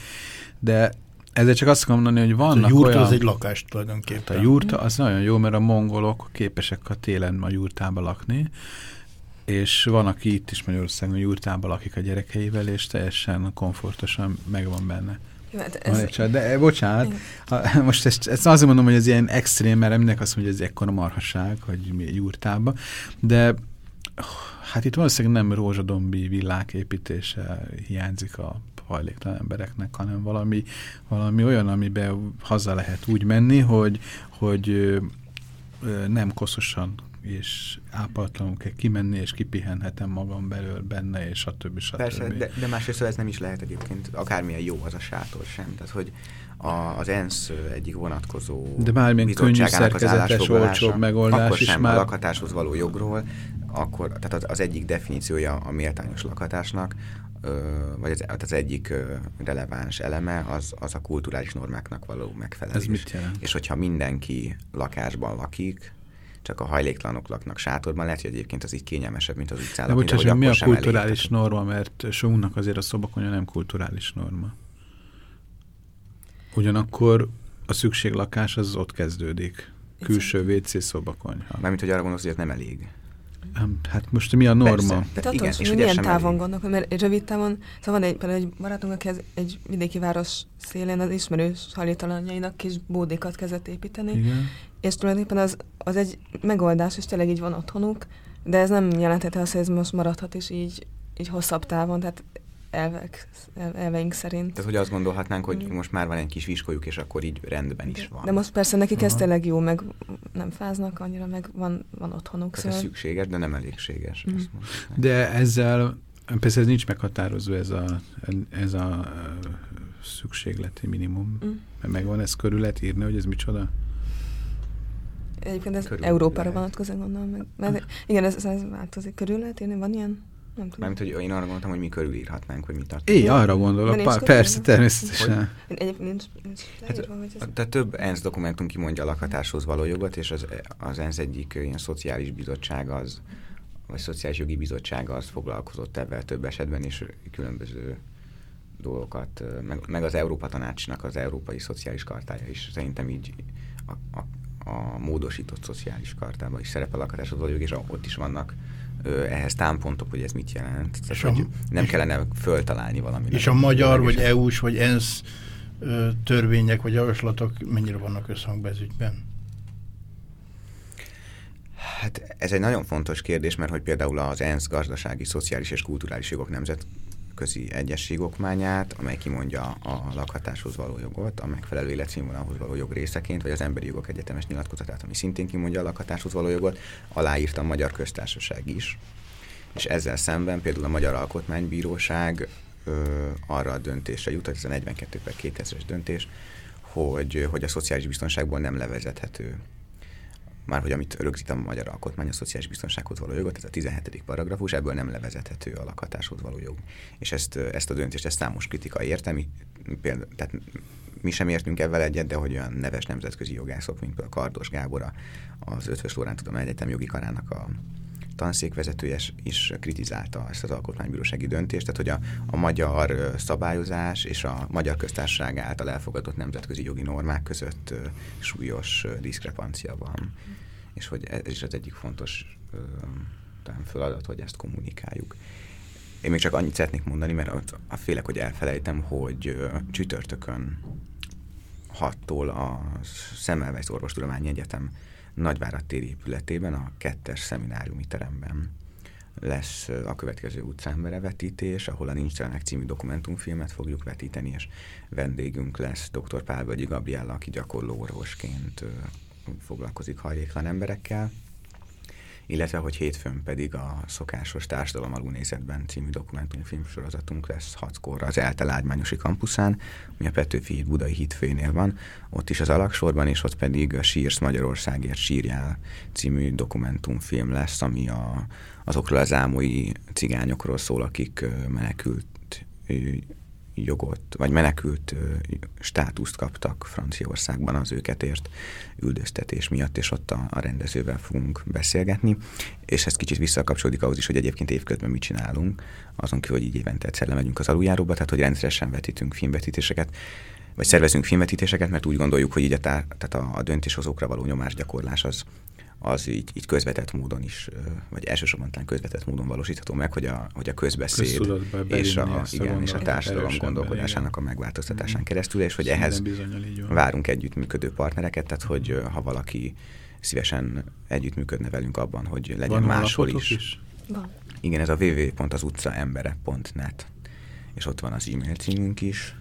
De ezzel csak azt mondani, hogy A vannak jurta olyan... az egy lakás Hát tulajdonképpen. a jurta az nagyon jó, mert a mongolok képesek a télen a jurtába lakni, és van, aki itt is Magyarországon a jurtába lakik a gyerekeivel, és teljesen komfortosan megvan benne. Jó, hát ez, család, de bocsánat, ha, most ezt, ezt azért mondom, hogy ez ilyen extrém, mert mindenki azt mondja, hogy ez ekkora marhaság, hogy mi jurtába, de hát itt valószínűleg nem rózsadombi villák építése hiányzik a hajléktalan embereknek, hanem valami, valami olyan, amiben haza lehet úgy menni, hogy, hogy nem koszosan és ápatlanul kell kimenni, és kipihenhetem magam belül benne, és a többi, stb. Persze, de, de másrészt ez nem is lehet egyébként, akármilyen jó az a sátor sem. Tehát, hogy a, az ENSZ egyik vonatkozó De bármilyen könnyű, szerkezetes, olcsóbb megoldás akkor is sem már- a lakhatáshoz való jogról, akkor, tehát az, az egyik definíciója a méltányos lakhatásnak, vagy az, az egyik releváns eleme az, az a kulturális normáknak való megfelelés. Ez mit jelent? És hogyha mindenki lakásban lakik, csak a hajléktalanok laknak sátorban, lehet, hogy egyébként az így kényelmesebb, mint az utcán De hogy mi a kulturális elégtek. norma, mert sokunknak azért a szobakonya nem kulturális norma. Ugyanakkor a szükséglakás az ott kezdődik. Külső WC szobakonyha. Mármint, hogy arra gondolsz, hogy ez nem elég. Hát most mi a norma? Persze. Tehát igen, és milyen sem távon gondolok, mert rövid távon, szóval van egy, például egy barátunk, aki ez egy vidéki város szélén az ismerős hajléktalanjainak kis bódékat kezdett építeni, Igen. és tulajdonképpen az, az egy megoldás, és tényleg így van otthonuk, de ez nem jelentheti azt, hogy ez most maradhat is így, így hosszabb távon, tehát elvek, el- elveink szerint. Tehát, hogy azt gondolhatnánk, hogy Mm. most már van egy kis viskolyuk, és akkor így rendben is van. De most persze nekik ez tényleg jó, meg nem fáznak annyira, meg van, van otthonuk. Tehát ez Szóval... szükséges, de nem elégséges. Mondhatnánk. De ezzel, persze ez nincs meghatározva ez a, ez a szükségleti minimum. Mm. Mert megvan ez körül lehet írni, hogy ez micsoda? Egyébként ez Körül Európára lehet. vonatkozóan gondolom meg. Mert igen, ez, ez változik. Körül lehet írni? Van ilyen? Nem tudom. Mármint, hogy én arra gondoltam, hogy mi körülírhatnánk, hogy mit tartunk. Én arra gondolok, körül, persze, természetesen. Nincs, nincs Hát, hogy ez... Tehát több ENSZ dokumentum kimondja a lakhatáshoz való jogot, és az, az ENSZ egyik ilyen szociális bizottság az, vagy szociális jogi bizottsága az foglalkozott ebben több esetben, és különböző dolgokat, meg, meg az Európa Tanácsnak az Európai Szociális Kartája is szerintem így a, a, a módosított szociális kartában is szerepel a lakhatáshoz való jog, és ott is vannak ehhez támpontok, hogy ez mit jelent. Tehát, a- hogy nem kellene föltalálni valamit. És a magyar, vagy EU-s, vagy ENSZ törvények, vagy javaslatok mennyire vannak összhangban ez ügyben? Hát ez egy nagyon fontos kérdés, mert hogy például az ENSZ gazdasági, szociális és kulturális jogok nemzetközi egyesség okmányát, amely kimondja a lakhatáshoz való jogot, a megfelelő életszínvonalhoz való jog részeként, vagy az Emberi Jogok Egyetemes nyilatkozatát, ami szintén kimondja a lakhatáshoz való jogot, aláírta a Magyar Köztársaság is. És ezzel szemben például a Magyar Alkotmánybíróság ö, arra a döntésre jutott, ez a 42 per 2000-es döntés, hogy, hogy a szociális biztonságból nem levezethető már hogy amit rögzít a magyar alkotmány, a szociális biztonsághoz való jogot, ez a 17. paragrafus, ebből nem levezethető a lakhatáshoz való jog. És ezt, ezt a döntést, ezt számos kritika érte, mi, például, tehát mi sem értünk ebben egyet, de hogy olyan neves nemzetközi jogászok, mint például Kardos Gábor, az Ötvös Lórán Tudomány Egyetem jogi karának a tanszékvezetője is- kritizálta ezt az alkotmánybírósági döntést, tehát hogy a, a magyar szabályozás és a magyar köztársaság által elfogadott nemzetközi jogi normák között súlyos diszkrepancia van. És hogy ez is az egyik fontos ö, talán feladat, hogy ezt kommunikáljuk. Én még csak annyit szeretnék mondani, mert a félek, hogy elfelejtem, hogy csütörtökön 6-tól a Semmelweis Orvostudományi Egyetem Nagyvárad téri épületében, a kettes szemináriumi teremben lesz a következő utcánbere vetítés, ahol a Nincstelenek című dokumentumfilmet fogjuk vetíteni, és vendégünk lesz dr. Pálvölgyi Gabriella, aki gyakorló orvosként foglalkozik hajléktalan emberekkel, illetve hogy hétfőn pedig a szokásos Társadalom alulnézetben című dokumentumfilm sorozatunk lesz hatkor az ELTE lágymányosi kampuszán, ami a Petőfi híd Budai hídfőnél van, ott is az alaksorban, és ott pedig a Sírsz Magyarországért sírjál című dokumentumfilm lesz, ami a, azokról az ámói cigányokról szól, akik menekült jogot, vagy menekült státuszt kaptak Franciaországban az őket ért üldöztetés miatt, és ott a, a rendezővel fogunk beszélgetni. És ez kicsit visszakapcsolódik ahhoz is, hogy egyébként évközben mit csinálunk, azon kívül, hogy így évente egyszer lemegyünk az aluljáróba, tehát hogy rendszeresen vetítünk filmvetítéseket, vagy szervezünk filmvetítéseket, mert úgy gondoljuk, hogy így a, tár, tehát a, a döntéshozókra való nyomásgyakorlás az, az így, így közvetett módon is, vagy elsősorban talán közvetett módon valósítható meg, hogy a, hogy a közbeszéd és a, igen, és a társadalom gondolkodásának a megváltoztatásán mm. keresztül, és hogy ehhez várunk együttműködő partnereket, tehát hogy ha valaki szívesen együttműködne velünk abban, hogy legyen Van máshol is. is? Van. Igen, ez a www.azutcaembere.net és ott van az e-mail címünk is,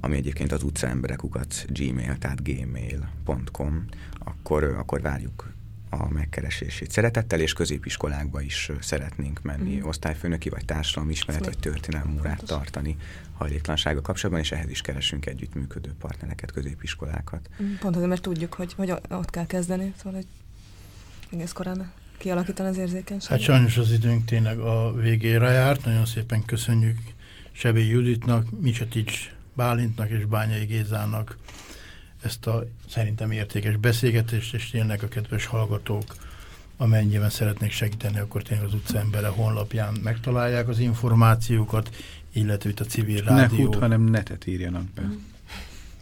ami egyébként az utcaemberekukat gmail, tehát gmail.com, akkor, akkor várjuk a megkeresését. Szeretettel és középiskolákba is szeretnénk menni, mm. osztályfőnöki vagy társadalmi ismeret vagy történelmi órát tartani hajléktalansága kapcsolatban, és ehhez is keresünk együttműködő partnereket, középiskolákat. Mm, pont azért, mert tudjuk, hogy, hogy ott kell kezdeni, szóval hogy egész korán kialakítani az érzékenységet. Hát sajnos az időnk tényleg a végére járt, nagyon szépen köszönjük Sebé Juditnak, Micsatics Bálintnak és Bányai Gézának ezt a szerintem értékes beszélgetést, és tényleg a kedves hallgatók, amennyiben szeretnék segíteni, akkor tényleg az utcaembere honlapján megtalálják az információkat, illetve itt a civil rádió. Ne hút, hanem netet írjanak be.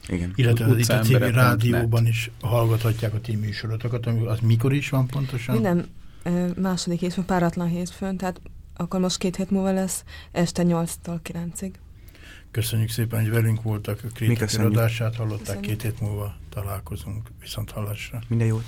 Igen. Illetve az itt a civil rádióban net. is hallgathatják a ti műsorotokat, az mikor is van pontosan? Minden második hétfőn, páratlan hétfőn, tehát akkor most két hét múlva lesz, este 8-tól 9-ig. Köszönjük szépen, hogy velünk voltak. A kritika adását hallották. Köszönjük. Két hét múlva találkozunk. Viszont hallásra. Minden jót.